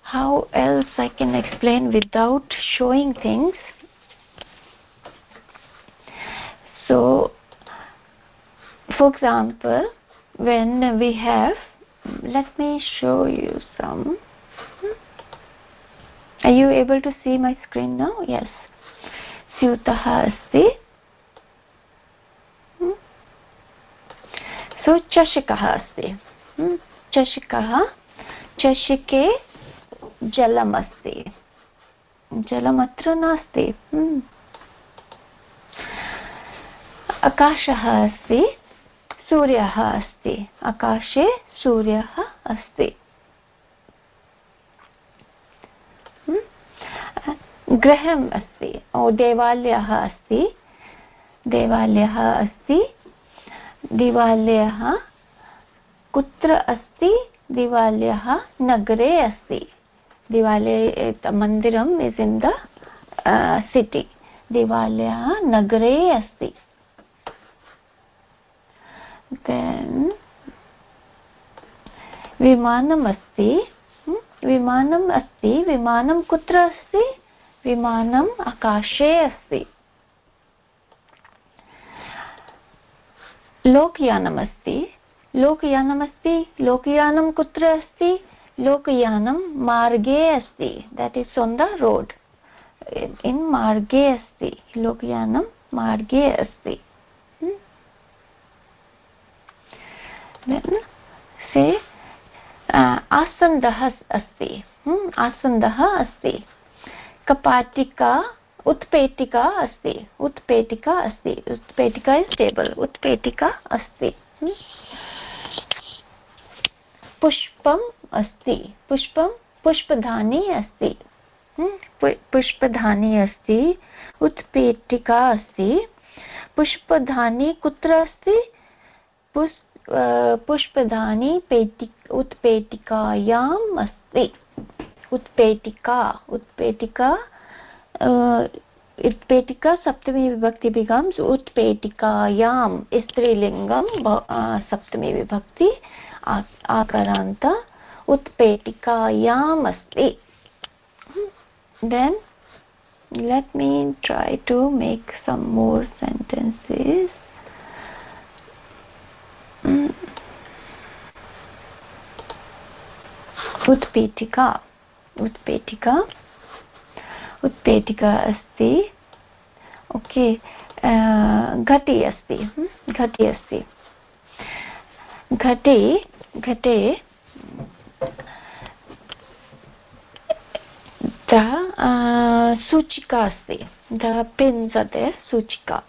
Speaker 4: how else i can explain without showing things? So for example when we have let me show you some are you able to see my screen now yes स्यूतः अस्ति सो चषकः अस्ति चषकः चषके जलमस्ति जलमत्र नास्ति आकाशः अस्ति सूर्यः अस्ति। आकाशे सूर्यः अस्ति। गृहम् अस्ति। देवालयः अस्ति। देवालयः अस्ति। देवालयः कुत्र अस्ति? देवालयः नगरे अस्ति। देवालय मन्दिरम् इस् इन् द सिटि देवालयः नगरे अस्ति। देन् विमानम् अस्ति विमानम् अस्ति विमानं कुत्र अस्ति विमानम् आकाशे अस्ति लोकयानमस्ति लोकयानमस्ति लोकयानं कुत्र अस्ति लोकयानं मार्गे अस्ति that is on the road in मार्गे अस्ति लोकयानं मार्गे अस्ति से आसन्दः अस्ति। आसन्दः अस्ति। कपाटिका, उत्पेटिका अस्ति। उत्पेटिका अस्ति। उत्पेटिका इस् टेबल् उत्पेटिका अस्ति। पुष्पम् अस्ति। पुष्पं पुष्पधानी अस्ति। पुष्पधानी अस्ति। उत्पेटिका अस्ति। पुष्पधानी कुत्र अस्ति? पुष्पदानी पेटि उत्पेटिकायाम् अस्ति। उत्पेटिका उत्पेटिका उत्पेटिका सप्तमी विभक्ति becomes उत्पेटिकायां स्त्रीलिङ्गं सप्तमी विभक्ति आकारान्त उत्पेटिकायाम् अस्ति। Then, let me try to make some more sentences. उत्पीठिका उत्पेटिका उत्पेटिका अस्ति ओके घटी अस्ति घटी अस्ति घटे घटे सूचिका अस्ति द पिन्स् अदे सूचिका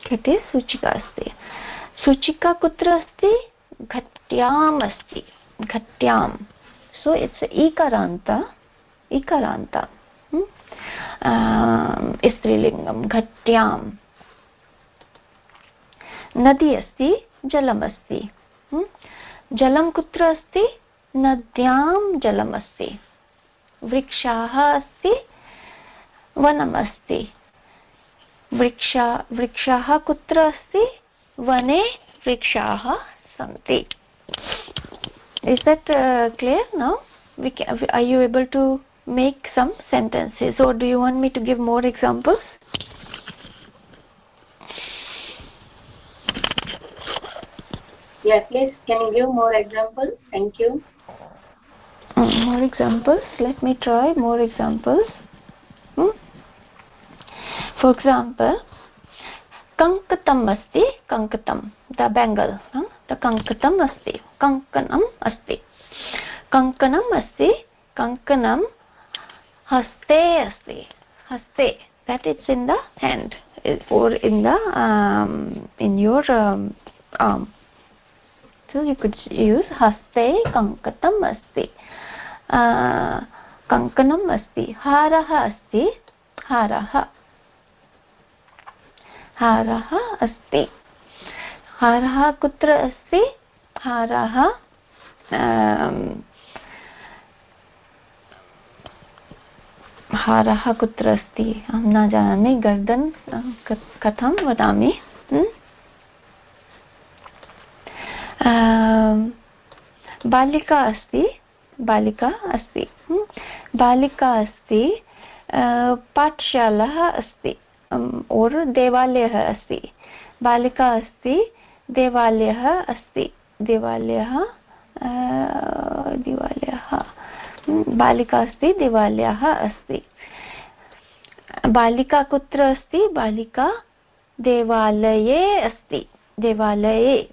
Speaker 4: घटे सूचिका अस्ति सूचिका कुत्र अस्ति घट्याम् अस्ति घट्यां सो इट्स् इकारान्त इकारान्त स्त्रीलिङ्गं घट्यां नदी अस्ति जलमस्ति। जलं कुत्र अस्ति नद्यां जलमस्ति। वृक्षाः अस्ति, वनमस्ति। वृक्षा, वृक्षाः कुत्र अस्ति? वने वृक्षाः सन्ति is that uh, clear now we can, are you able to make some sentences or do you want me to give more examples
Speaker 9: yeah please can you give more examples thank you
Speaker 4: mm, more examples let me try more examples hmm? for example कङ्कतम् अस्ति कङ्कतं द बेङ्गल् द कङ्कतम् अस्ति कङ्कणम् अस्ति कङ्कणम् अस्ति कङ्कणं हस्ते अस्ति हस्ते that it's in the hand or in the um, in your um, arm so you could use haste kankatam asti uh, kankanam asti harah asti harah हारः अस्ति। हारः कुत्र अस्ति? हारः हारः कुत्र अस्ति? अहं न जानामि। गर्दन् कथं वदामि? बालिका अस्ति। बालिका अस्ति। बालिका अस्ति। पाठशाला अस्ति। और देवालयः अस्ति। बालिका अस्ति, देवालयः अस्ति। देवालयः देवालयः। बालिका अस्ति, देवालयः अस्ति। बालिका कुत्र अस्ति? बालिका देवालये अस्ति। देवालये।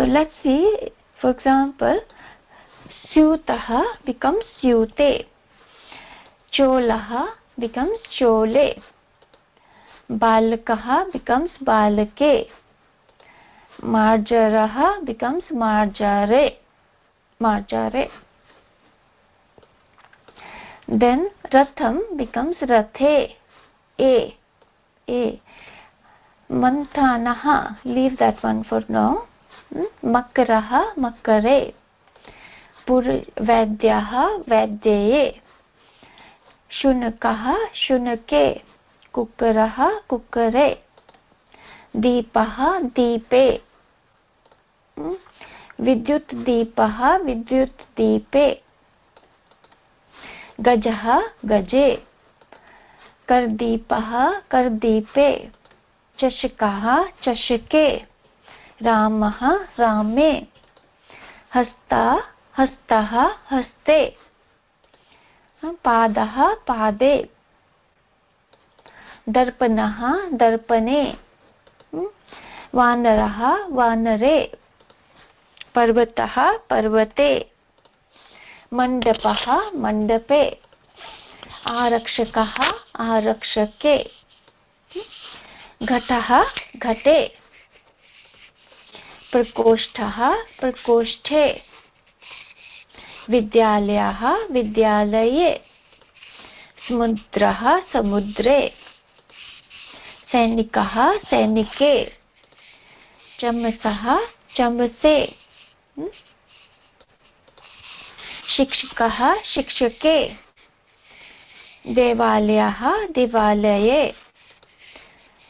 Speaker 4: so let's see, for example, स्यूतः becomes स्यूते। चोलः becomes chole balakah becomes balake marjarah becomes marjare marjare then ratham becomes rathe a a manthanah leave that one for now makarah makare वैद्यः वैद्ये शुनकः शुनके कुक्करः कुक्करे दीपः दीपे। विद्युत् दीपः विद्युत् दीपे। गजः गजे, करदीपः करदीपे। चषकः चषके, रामः रामे। हस्ता हस्तः हस्ते। पादः पादे। दर्पणः दर्पणे। वानरः वानरे। पर्वतः पर्वते। मण्डपः मण्डपे आरक्षकः आरक्षके। घटः घटे। प्रकोष्ठः प्रकोष्ठे। विद्यालयः, विद्यालये, समुद्रः, समुद्रे, सैनिकः, सैनिके, चमसः, चमसे शिक्षकः, शिक्षके, देवालयः, देवालये,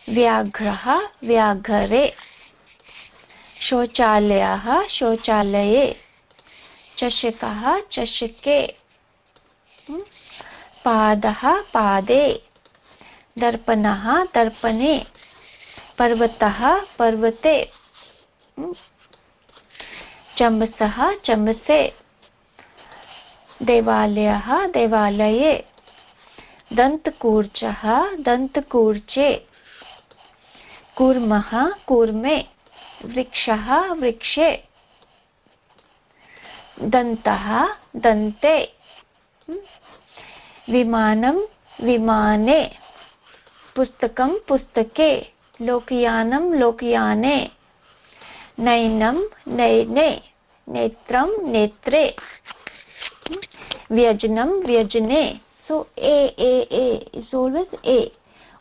Speaker 4: व्याघ्रः, व्याघ्रे, शौचालयः, शौचालये। चषकः चषके। पादः पादे। दर्पणः दर्पणे। पर्वतः पर्वते। चमसः चमसे देवालयः देवालये। दन्तकूर्चः दन्तकूर्चे। कूर्मः कूर्मे। वृक्षः वृक्षे। दन्तः दन्ते विमानं विमाने। पुस्तकं पुस्तके। लोकयानं लोकयाने। नयनं नयने। नेत्रं नेत्रे। व्यजनं व्यजने। so a a a is always a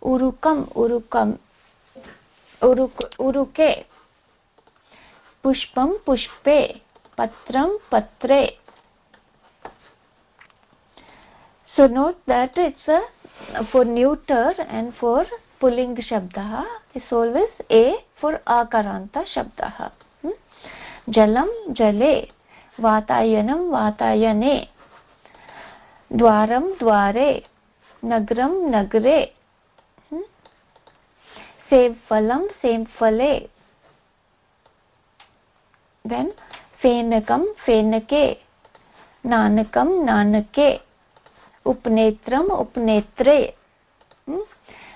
Speaker 4: urukam urukam uruk uruke pushpe patram patre so note that it's a for neuter and for pulling shabdah is always a for akaranta shabdah hmm? jalam jale वातायनं वातायने द्वारं द्वारे नगरं नगरे सेवफलं सेवफले देन् फेनकं फेनके नानकं नानके, उपनेत्रम्, उपनेत्रे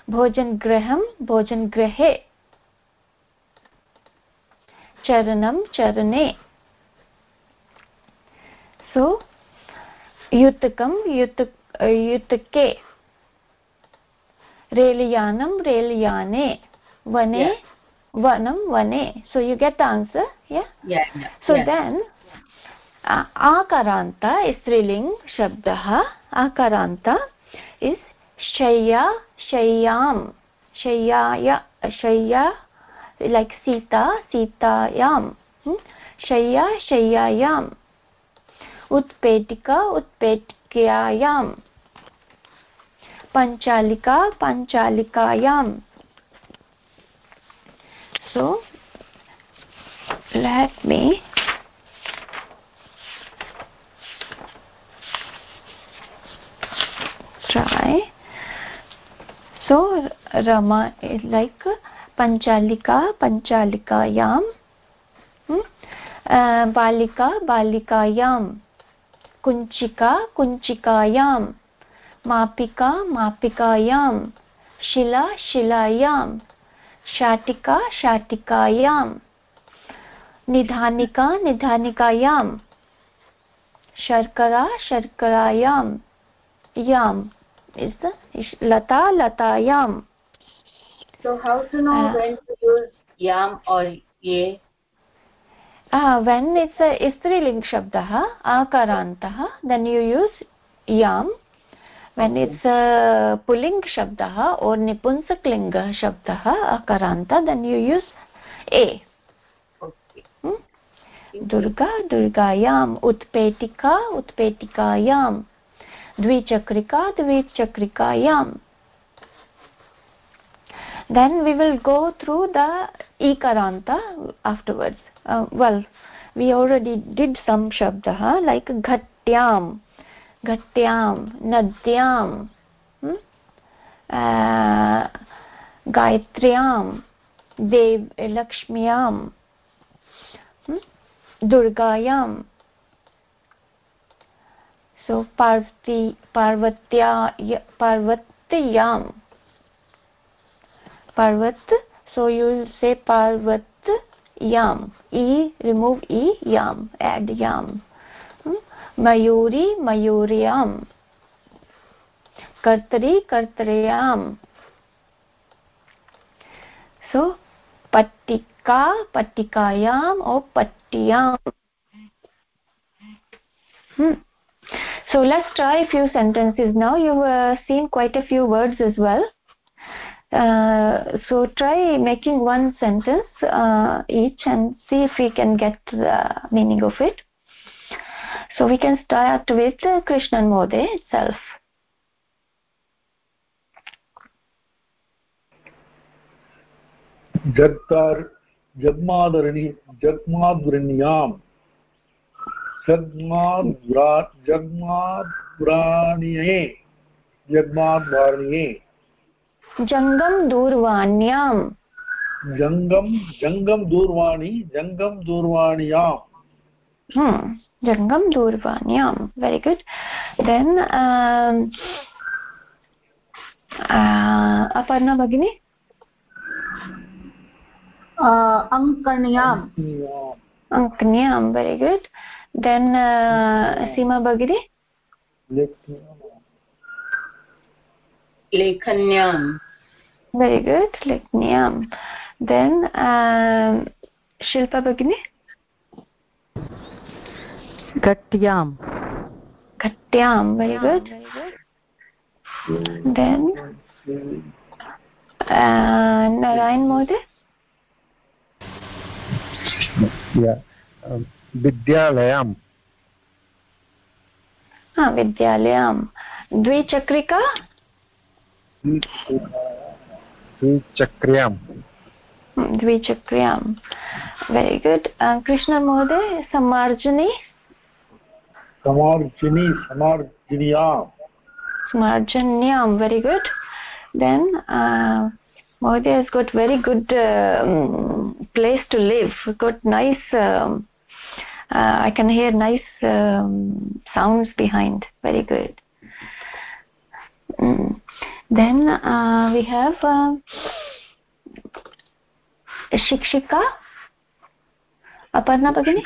Speaker 4: भोजनगृहं भोजनगृहे चरणं। चरणे सो युतकं युत युतके रेलयानं रेलयाने, वने वनं वने so you get the answer yeah
Speaker 9: Yeah, yeah.
Speaker 4: so
Speaker 9: yeah.
Speaker 4: then uh, akaranta is striling shabdah akaranta is shayya shayyam shayyaya shayya like sita sitayam hmm? shayya shayyayam उत्पेटिका उत्पेटिकायां पञ्चालिका पञ्चालिकायां so let me try so rama is like panchalika panchalikayam hmm? uh, balika balikayam कुञ्चिका कुञ्चिकायां मापिका मापिकायां शिला शिलायां शाटिका शाटिकायाम। निधानिका निधानिकायाम। शर्करा शर्करायाम। याम इज़ लता लतायाम।
Speaker 9: So how to know when to use
Speaker 4: yam or ये वेन् इट्स् स्त्रीलिङ्गशब्दः आकारान्तः देन् यु यूस् याम् वेन् इट्स् पुलिङ्ग् शब्दः ओर् निपुंसकलिङ्गः शब्दः अकरान्त देन् यु
Speaker 9: यूस्
Speaker 4: ए दुर्गा दुर्गायाम् उत्पेटिका उत्पेटिकायां द्विचक्रिका द्विचक्रिकायां then we will go through the ईकरान्त afterwards well we already did some शब्दः लैक् घट्यां घट्याम नद्याम हम्म? गायत्र्याम देव लक्ष्म्याम हम्म? दुर्गायाम सो पार्वती, पार्वत्या पार्वत्याम पार्वत सो यू से पार्वत याम ई रिमूव ई याम एड याम मयूरी मयूरियाम। कर्तरी कर्तरेयाम। सो पट्टिका पट्टिकायाम or पट्टियाम। So let's try few sentences now you have seen quite a few words as well Uh, so try making one sentence uh, each and see if we can get the meaning of it. So we can start with uh, Krishnan Mode itself.
Speaker 1: जगतार जगमादरणी जगमाद्रण्याम जगमाद्रा जगमाद्राण्ये जगमाद्वारण्ये
Speaker 4: जंगम दूरवाण्याम
Speaker 1: जंगम जंगम दूरवाणी जंगम दूरवाण्याम
Speaker 4: hmm. jangam durvanyam very good then um, uh, aparna bagini
Speaker 6: uh, ankanyam
Speaker 4: ankanyam very good then uh, sima bagini
Speaker 9: लेखन्याम्
Speaker 4: very good leknyam then uh, shilpa bagini
Speaker 7: घट्याम्
Speaker 4: घट्यां very good then uh, narayan mode
Speaker 8: yeah um, विद्यालयम्
Speaker 4: हा विद्यालयां द्विचक्रिका
Speaker 8: द्विचक्र्याम्
Speaker 4: द्विचक्र्यां वेरि गुड् कृष्ण महोदय सम्मार्जनी
Speaker 1: samarjini samarjiniyam
Speaker 4: samarjinyam very good. Then uh, has got very good um, place to live. Got nice um, uh, I can hear nice um, sounds behind. Very good. Mm. then uh, we have uh, Shikshika. Aparna Bhagini?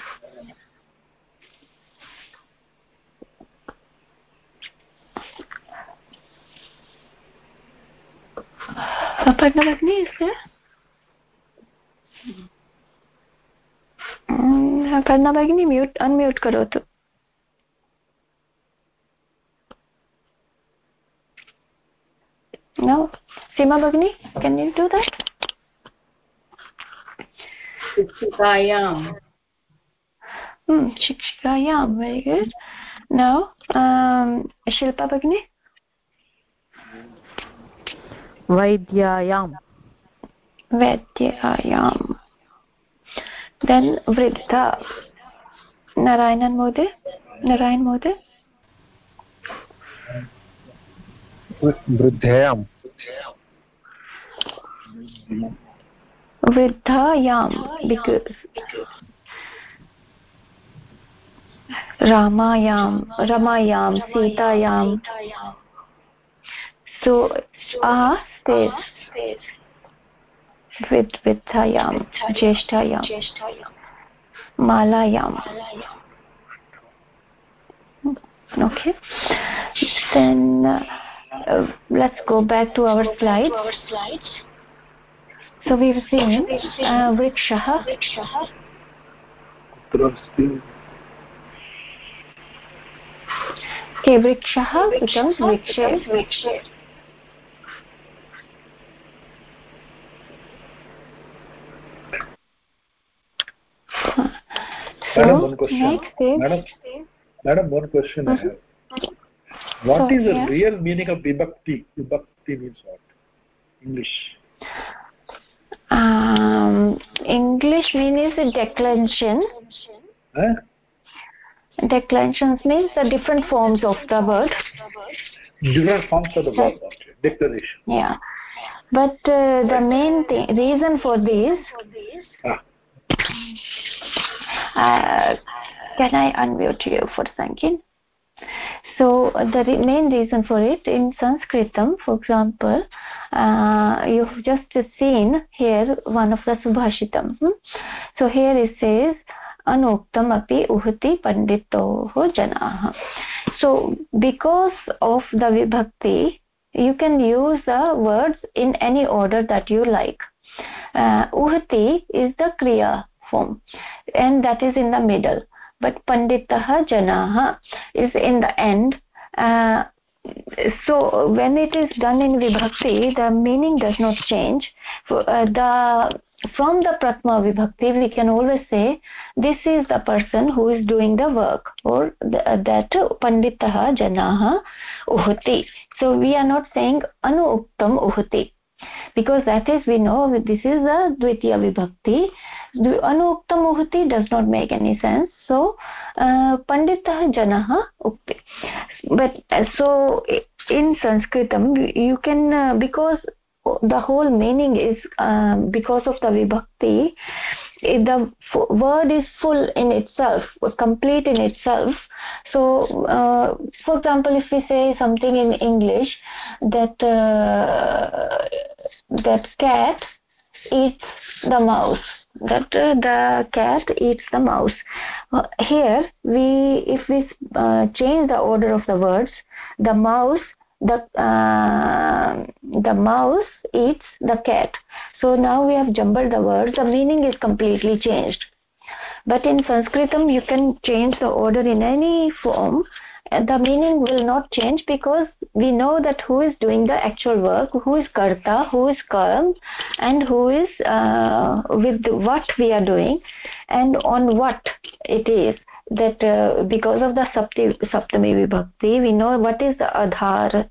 Speaker 4: Aparna Bhagini is there? Aparna Bhagini, mute, unmute करोतु No? Sima Bhagini, can you do that?
Speaker 9: शिक्षिकायाम्
Speaker 4: Hmm, Shikshikayam, very good. Now, um, Shilpa Bhagini?
Speaker 7: वैद्यायाम्.
Speaker 4: Then Vriddha. Narayanan Mode? Narayan Mode?
Speaker 8: वृद्धयाम्
Speaker 4: Vriddhayam. Because Ramayam, Ramayam, Sitayam. So, ah stays with Vidhayam, Jeshtayam, Malayam. Okay. Then uh, let's go back to our slides. So we've seen uh, Vrikshaha,
Speaker 1: कुत्र अस्ति
Speaker 4: okay, Vrikshaha becomes Vrikshe.
Speaker 1: Madam, one question. Madam, Madam, one question I have. What is the real meaning of vibhakti? Vibhakti means what? English.
Speaker 4: um, English means declension.
Speaker 1: Huh?
Speaker 4: Declensions means the different forms of the word.
Speaker 1: Different forms of the word. Okay. Declaration.
Speaker 4: Yeah. But uh, the main thing, reason for this,
Speaker 1: Ah.
Speaker 4: Uh, can I unmute you for second? So the re- main reason for it in Sanskritam, for example, uh, you've just seen here one of the Subhashitam. hmm? So here it says, Anuktam api uhati panditoho janaha. So because of the vibhakti, you can use the words in any order that you like. Uh, uhati is the kriya form and that is in the middle but panditaha janaha is in the end uh, so when it is done in vibhakti the meaning does not change For, uh, the from the pratma vibhakti we can always say this is the person who is doing the work or the, uh, that panditaha janaha uhati so we are not saying anu uktam uhati because that is we know this is a dvitiya vibhakti. Anukta muhti does not make any sense. So uh, panditah janah but uh, so in sanskritam you can uh, because the whole meaning is uh, because of the vibhakti the word is full in itself complete in itself so uh, for example if we say something in english that uh, that cat eats the mouse that uh, the cat eats the mouse. Uh, here we if we uh, change the order of the words the mouse the uh, the mouse eats the cat. So now we have jumbled the words. The meaning is completely changed. But in sanskritam you can change the order in any form. The meaning will not change because we know that who is doing the actual work who is karta who is karam and who is uh, with what we are doing and on what it is that uh, because of the sapti, saptami vibhakti we know what is the adhar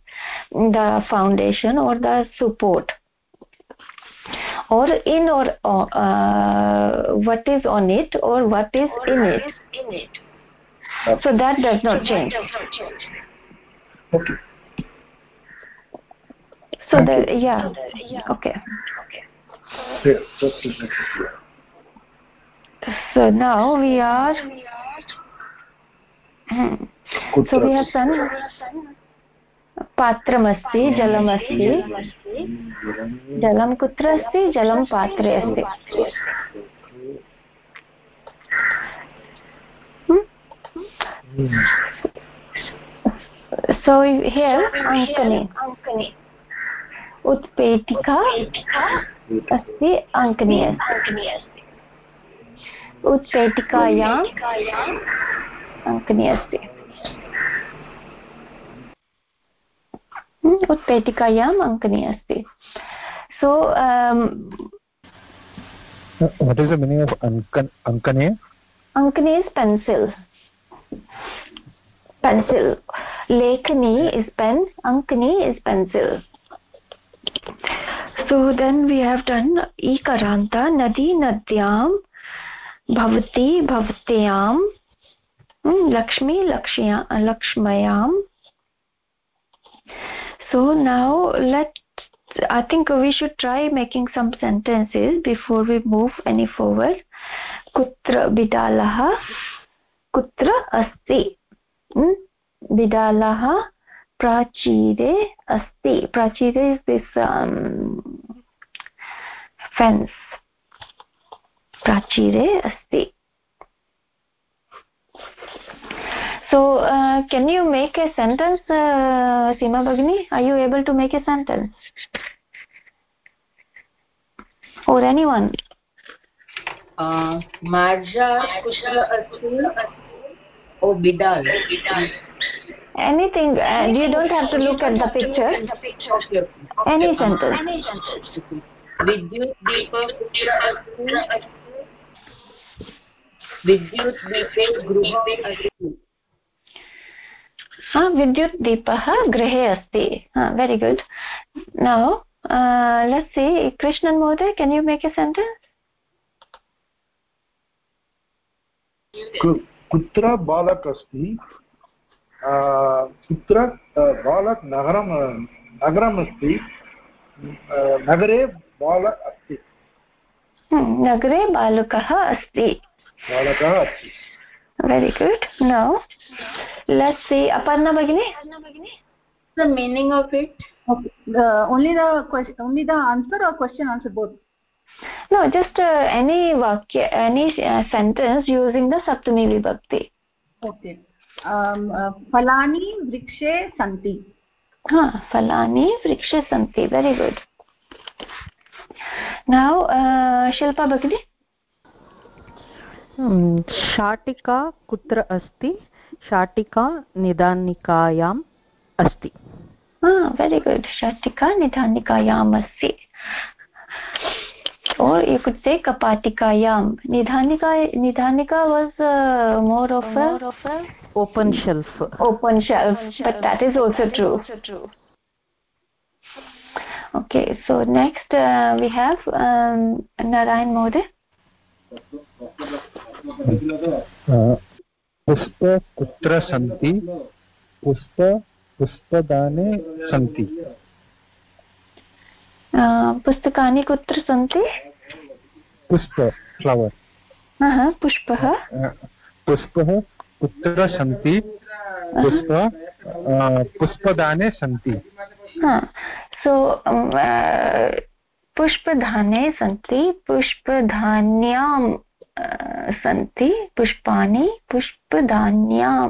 Speaker 4: the foundation or the support. Or in or uh, what is on it or what is in it. so that does not change.
Speaker 1: okay.
Speaker 4: So the yeah okay.
Speaker 1: Yes
Speaker 4: so now we are so we have पात्रमस्ति जलमस्ति। जलं कुत्र अस्ति जलं पात्रे अस्ति so here ankane उत्पेटिका अस्ति अङ्कनी अस्ति उत्पेटिकायाम् अग्नि अस्ति उत्पेटिकायाम् अङ्कनि अस्ति सो अङ्कने
Speaker 8: अङ्कनी इस् पेन्सिल् पेन्सिल् लेखनी is pen
Speaker 4: अङ्कनी is pencil so then we have done ईकरान्त नदी नद्यां भवति भवत्यां हम्म, लक्ष्मी, लक्ष्या, लक्ष्मयाम। So now let I think we should try making some sentences before we move any forward कुत्र विदालः कुत्र अस्ति? हम्म, विदालः प्राचीरे अस्ति। प्राचीरे इज़ दिस फेंस प्राचीरे अस्ति। so uh, can you make a sentence uh, Sima Bagni? are you able to make a sentence? Or anyone?
Speaker 9: Uh, Marja kushla asti o bidal?
Speaker 4: Anything uh, you don't have to look at the picture. Any sentence.
Speaker 9: Vidyut deepa asti विद्युत दीपे गृहे अस्ति।
Speaker 4: हा विद्युत् दीपः गृहे अस्ति। Very good now let's see Krishnan महोदय can you make A sentence
Speaker 1: कुत्र बालक् अस्ति? कुत्र बालक् नगरं नगरम् अस्ति? नगरे बाल अस्ति।
Speaker 4: नगरे बालकः अस्ति।
Speaker 1: बालकः अस्ति
Speaker 4: very good now let's see Aparna भगिनी
Speaker 9: the meaning of it
Speaker 6: okay. uh, only the question only the answer or question answer both
Speaker 4: no just uh, any vakya any uh, sentence using the saptami vibhakti
Speaker 6: okay um, uh, falani vrikshe santi
Speaker 4: ha falani vrikshe santi very good now uh, shilpa bhagini Hmm,
Speaker 7: शाटिका कुत्र अस्ति? शाटिका निदानिकायाम् अस्ति।
Speaker 4: वेरि गुड् शाटिका निधानिकायाम् अस्ति। इत्युक्ते कपाटिकायां निधानिका निधानिका was more of
Speaker 7: open shelf
Speaker 4: open shelf is also okay so next we have Narayan महोदय
Speaker 8: पुष्प कुत्र सन्ति पुष्प पुष्पदाने सन्ति।
Speaker 4: पुस्तकानि कुत्र सन्ति?
Speaker 8: पुष्प फ्लवर्।
Speaker 4: पुष्पः।
Speaker 8: पुष्पः कुत्र सन्ति? पुष्प पुष्पदाने सन्ति।
Speaker 4: सो पुष्पधाने सन्ति पुष्पधान्यां सन्ति पुष्पाणि पुष्पधान्यां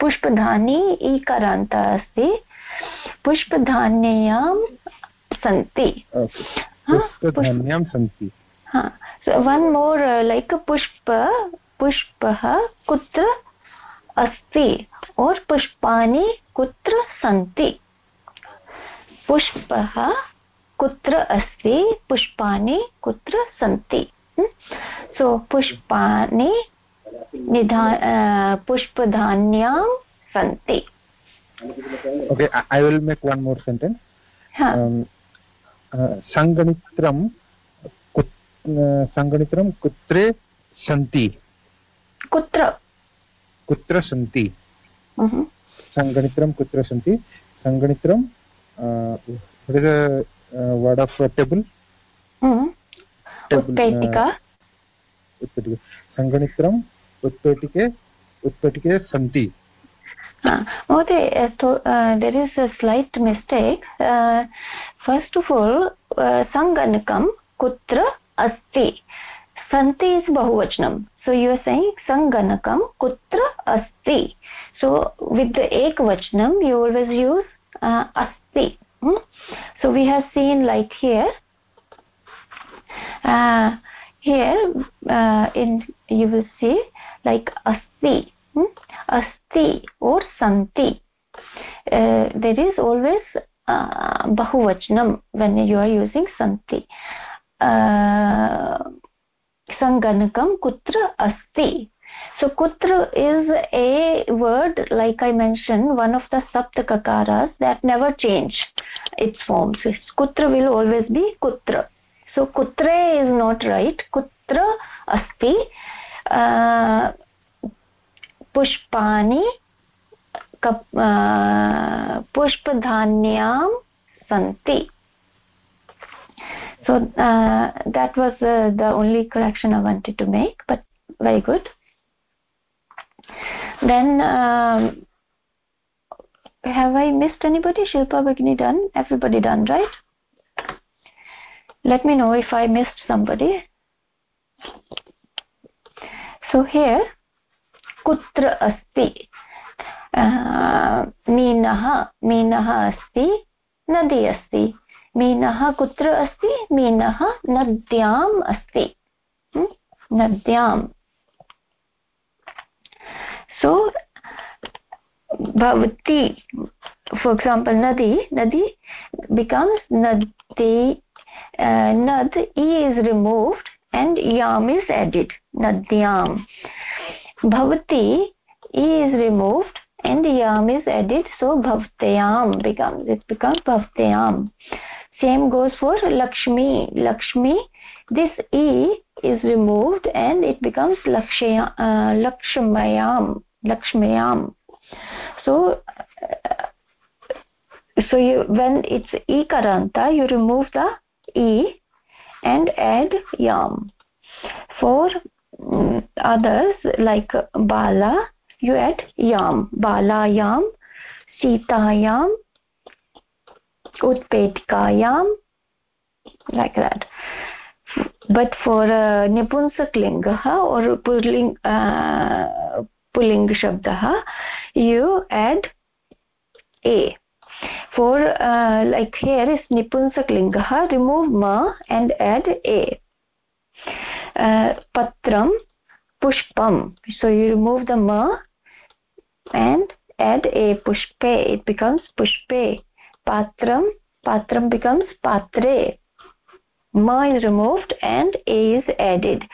Speaker 4: पुष्पधानी इकारान्त अस्ति। पुष्पधान्यां सन्ति।
Speaker 8: पुष्पधान्यां सन्ति।
Speaker 4: वन् मोर् लैक् पुष्प पुष्पः कुत्र अस्ति? और पुष्पाणि कुत्र सन्ति? पुष्पः कुत्र अस्ति पुष्पाणि कुत्र सन्ति? सो पुष्पाणि निधा पुष्पधान्यां सन्ति।
Speaker 8: Okay i will make one more sentence.
Speaker 4: ha
Speaker 8: um, uh, sanganitram सङ्गणित्रं कुत्रे सन्ति।
Speaker 4: कुत्र?
Speaker 8: कुत्र सन्ति? सङ्गणित्रं कुत्र सन्ति? सङ्गणित्रं वर्ड् आफ् टेबल्
Speaker 4: उत्पेटिका
Speaker 8: सङ्गणित्रम् उत्पेटिके उत्पेटिके सन्ति
Speaker 4: महोदय there is a slight mistake first of all सङ्गणकं कुत्र अस्ति सन्ति इस् बहुवचनं सो यु आर् सेयिङ्ग् सङ्गणकं कुत्र अस्ति सो वित् एकवचनं यु आल्वेस् यूस् अस्ति so we have seen like here uh, here uh, in you will see like asti hmm? asti or santi uh, there is always uh, bahuvachanam when you are using santi uh, sanganakam kutra asti so kutra is a word like i mentioned one of the sapta kakaras that never change its forms. Kutra will always be kutra. So kutre is not right. Kutra asti uh, pushpani uh, pushpadhanyam santi. So uh, that was uh, the only correction i wanted to make but very good then um, have i missed anybody shilpa bagini done everybody done right let me know if i missed somebody so here kutra asti मीनः मीनः अस्ति नदी अस्ति मीनः कुत्र अस्ति मीनः नद्याम् अस्ति नद्याम् so bhavati for example nadi nadi becomes nadi uh, nad e is removed and yam is added nadyam. Bhavati e is removed and yam is added so bhavtayam becomes it becomes bhavtayam. Same goes for lakshmi. Lakshmi this e is removed and it becomes lakshya uh, lakshmayam lakshmayam so uh, so you when it's ikaranta you remove the e and add yam for um, others like bala you add yam balayam sitayam utpetikayam like that but for uh, nipunsaklinga or pulling uh, िंग शब्द you add A. For like here is निपुंसकलिङ्गः रिमूव म एंड एड ए पत्रं पुष्पं सो यू रिमूव द म एण्ड् एड् ए पुष्पे इट बिकम्स पुष्पे पात्र पात्र बिकम्स पात्रे म इस् रिमूव्ड् एण्ड् ए इज़ एडेड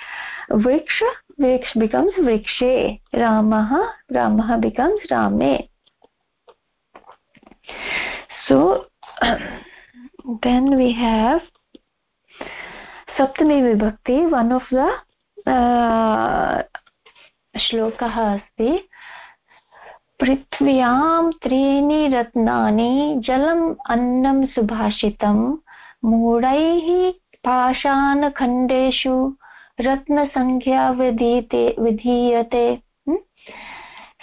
Speaker 4: वृक्ष वेक्ष बिकम्स वृक्षे रामः रामः बिकम्स रामे सो देन वी हैव सप्तमी विभक्ति वन ऑफ़ द श्लोक अस्ति पृथ्वी त्रीणि रत्नानि जलम् अन्नं सुभाषितं मूढैः रत्न संख्या विधीयते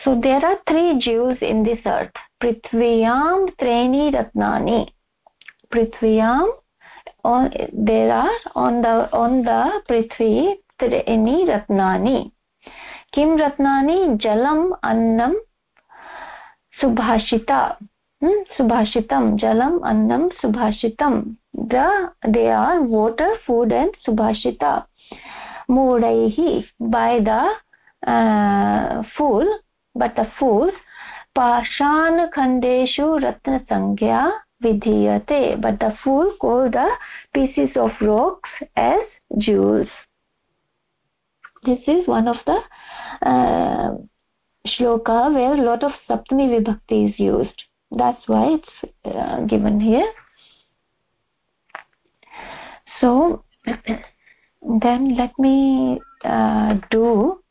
Speaker 4: सो देर आर थ्री जीव्स इन दिस अर्थ पृथ्वीयाम त्रेणी रत्नानी। पृथ्वीयाम there are on the on the पृथ्वी त्रेणी रत्नानी। किम रत्नानी? जलम, अन्नम, सुभाषिता। सुभाषितम, जलम, अन्नम, Subhashitam. They are water food and सुभाषिता। Uh, the fools pashan khandeshu ratna sankhya vidhiyate but the fool call the pieces of rocks as jewels this is one of the uh, shloka where a lot of saptami vibhakti is used that's why it's uh, given here so then let me uh, do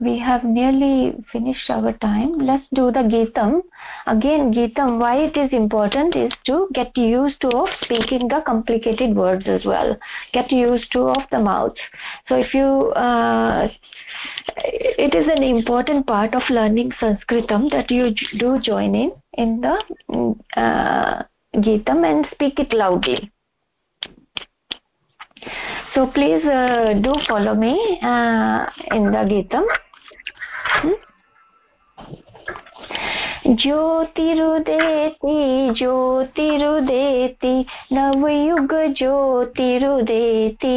Speaker 4: we have nearly finished our time. Let's do the geetam. Again geetam why it is important is to get used to of speaking the complicated words as well. Get used to of the mouth. So if you uh, it is an important part of learning sanskritam that you do join in in the uh, geetam and speak it loudly so please uh, do follow me uh, in the gitam ज्योतिरुदेति ज्योतिरुदेति नवयुग ज्योतिरुदेति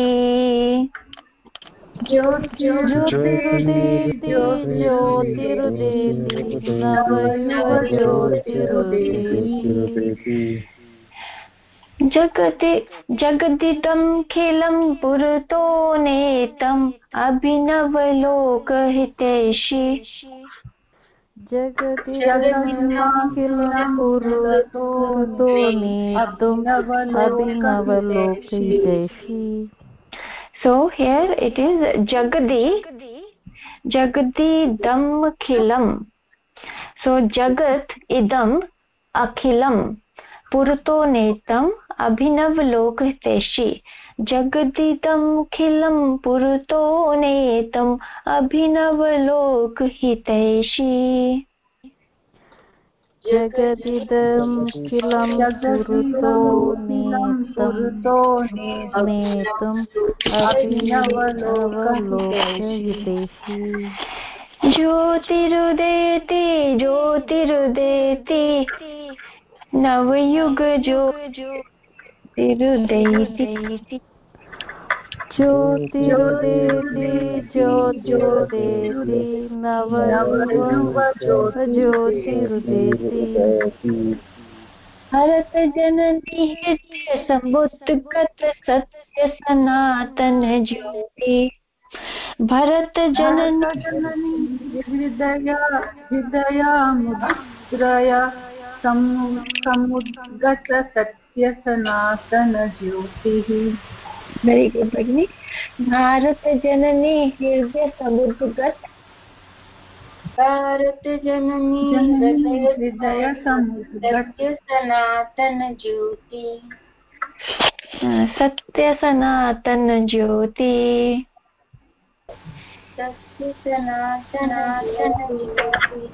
Speaker 4: ज्योतिरुदेति ज्योतिरुदेति ज्योति ज्योतिरुदेति जगति जगदिदमखिलं पुरतो नेतम्।
Speaker 7: जगदिदमखिलं पुरतो नेतुम्। अभिनवलोकहितैषि
Speaker 4: so here it is jagadi jagadi dam khilam so jagat idam akhilam पुरतो नेतम्। अभिनवलोकहितैषि जगदिदमखिलं पुरतो नेतम् अभिनवलोकहितैषि।
Speaker 7: जगदिदं किलं पुरतो नेतम् अभिनवलोकहितैषि।
Speaker 4: ज्योतिरुदेति ज्योतिरुदेति नवयुग ज्योतिरुदेति
Speaker 7: ज्योतिरुदेति ज्योतिरुदेति नवयुग ज्योतिरुदेति
Speaker 4: भरत जननी हृदय सत्य सनातन ज्योति। भरत जननी
Speaker 6: हृदय हृदया मुद्रया समुद्गत सत्य सनातन ज्योतिः
Speaker 4: वेरी गुड भगिनी भारत जननी हृदय समुद्गत
Speaker 9: भारत जननी सनातन ज्योति
Speaker 4: सत्य सनातन ज्योति
Speaker 9: सत्य सनातन ज्योति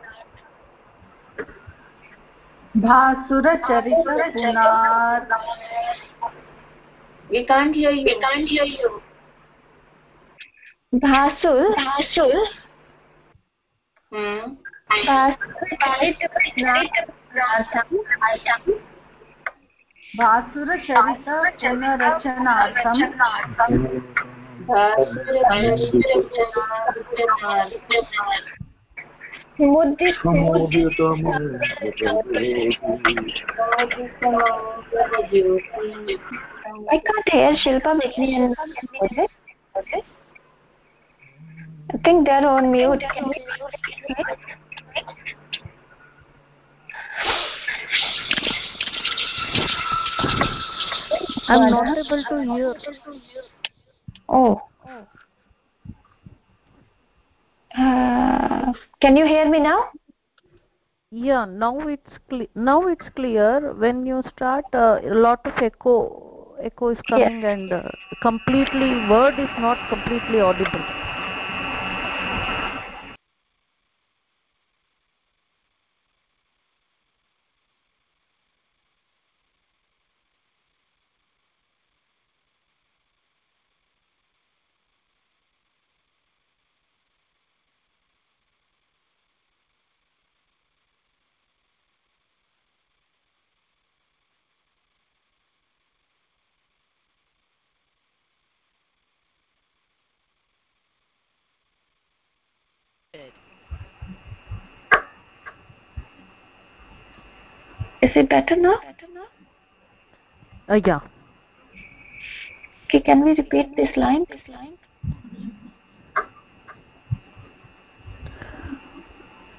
Speaker 9: चरित
Speaker 6: पुनार
Speaker 9: we can't hear you we can't hear you
Speaker 4: भासुर। भासुर।
Speaker 9: hmm
Speaker 4: भासुर Charit
Speaker 6: भासुरचरित पुनरचनार्थं
Speaker 4: I can't hear Shilpa Bikini and I think they're on mute.
Speaker 7: I'm not able to hear.
Speaker 4: Oh. oh. Uh, can you hear me now?
Speaker 7: Yeah, now it's cle- now it's clear. When you start, uh, a lot of echo echo is coming and uh, completely word is not completely audible.
Speaker 4: Is it better now?
Speaker 7: Uh, yeah.
Speaker 4: Okay, can we repeat this line?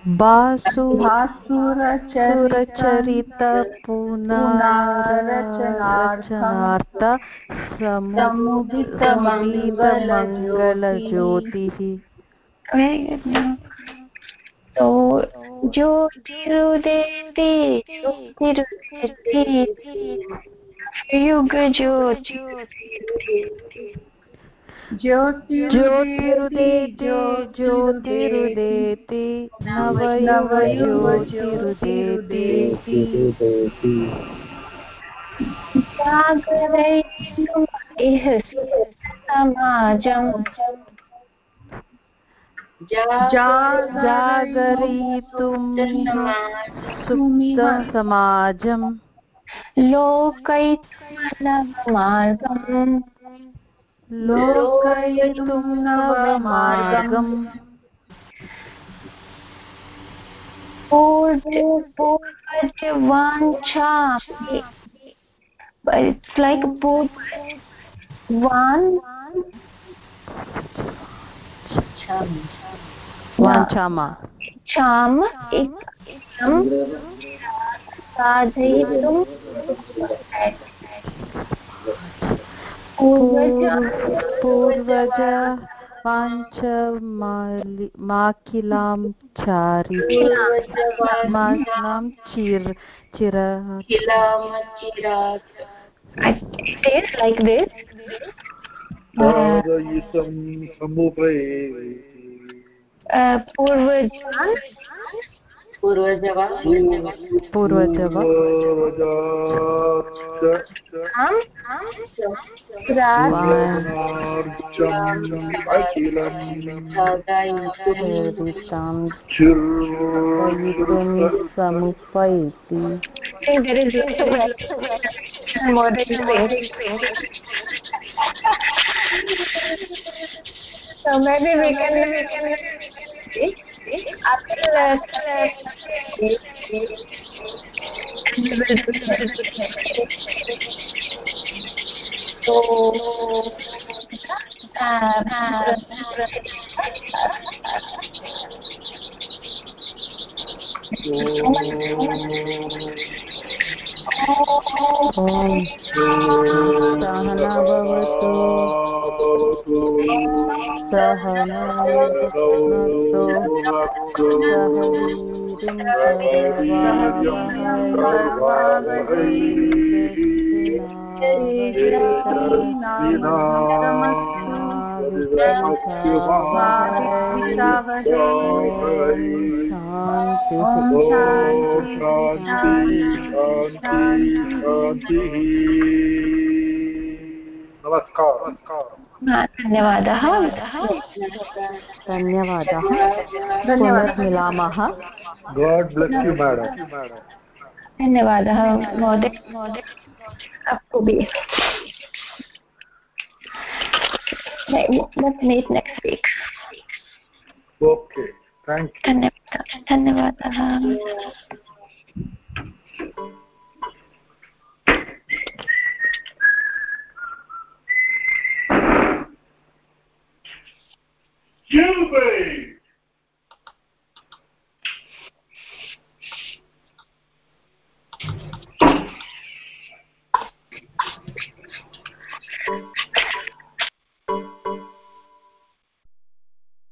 Speaker 7: Basu
Speaker 6: भासुरचरित
Speaker 7: सुरचरित पुनरचनार्थ समुदितमङ्गलज्योतिः
Speaker 4: Very good. now. ज्योतिरुदेति ज्योतिरुदेति युग ज्योति
Speaker 7: ज्योतिरुदेति ज्योतिरुदेति नवयुगज्योतिरुदेति।
Speaker 4: जागरयितुम् इह समाजम्
Speaker 7: जागरयितुं सुप्तसमाजम्
Speaker 4: लोकैतनवमार्गम्
Speaker 7: लोकयितुं नवमार्गम्
Speaker 4: पूर्वजवाञ्छामि। But it's like one
Speaker 7: वाञ्छामा।
Speaker 4: cham ikam साधयितुं पूर्वजा
Speaker 7: माखिलां चारि माखिलां चिर चिर
Speaker 4: like this.
Speaker 7: चरितां चरितुं समुपैति
Speaker 4: I think there is more than space. So maybe we can after uh, we will so uh,
Speaker 7: ॐ सहना भवतु सहनौ भुनक्तु वीर्यं
Speaker 1: नमस्कार।
Speaker 4: धन्यवादः।
Speaker 7: धन्यवादः। पुनर्मिलामः।
Speaker 1: God bless you, madam.
Speaker 4: धन्यवादः महोदय। आपको भी। let's meet next week
Speaker 1: okay thank you
Speaker 4: धन्यवादः धन्यवादः
Speaker 1: Jubilee!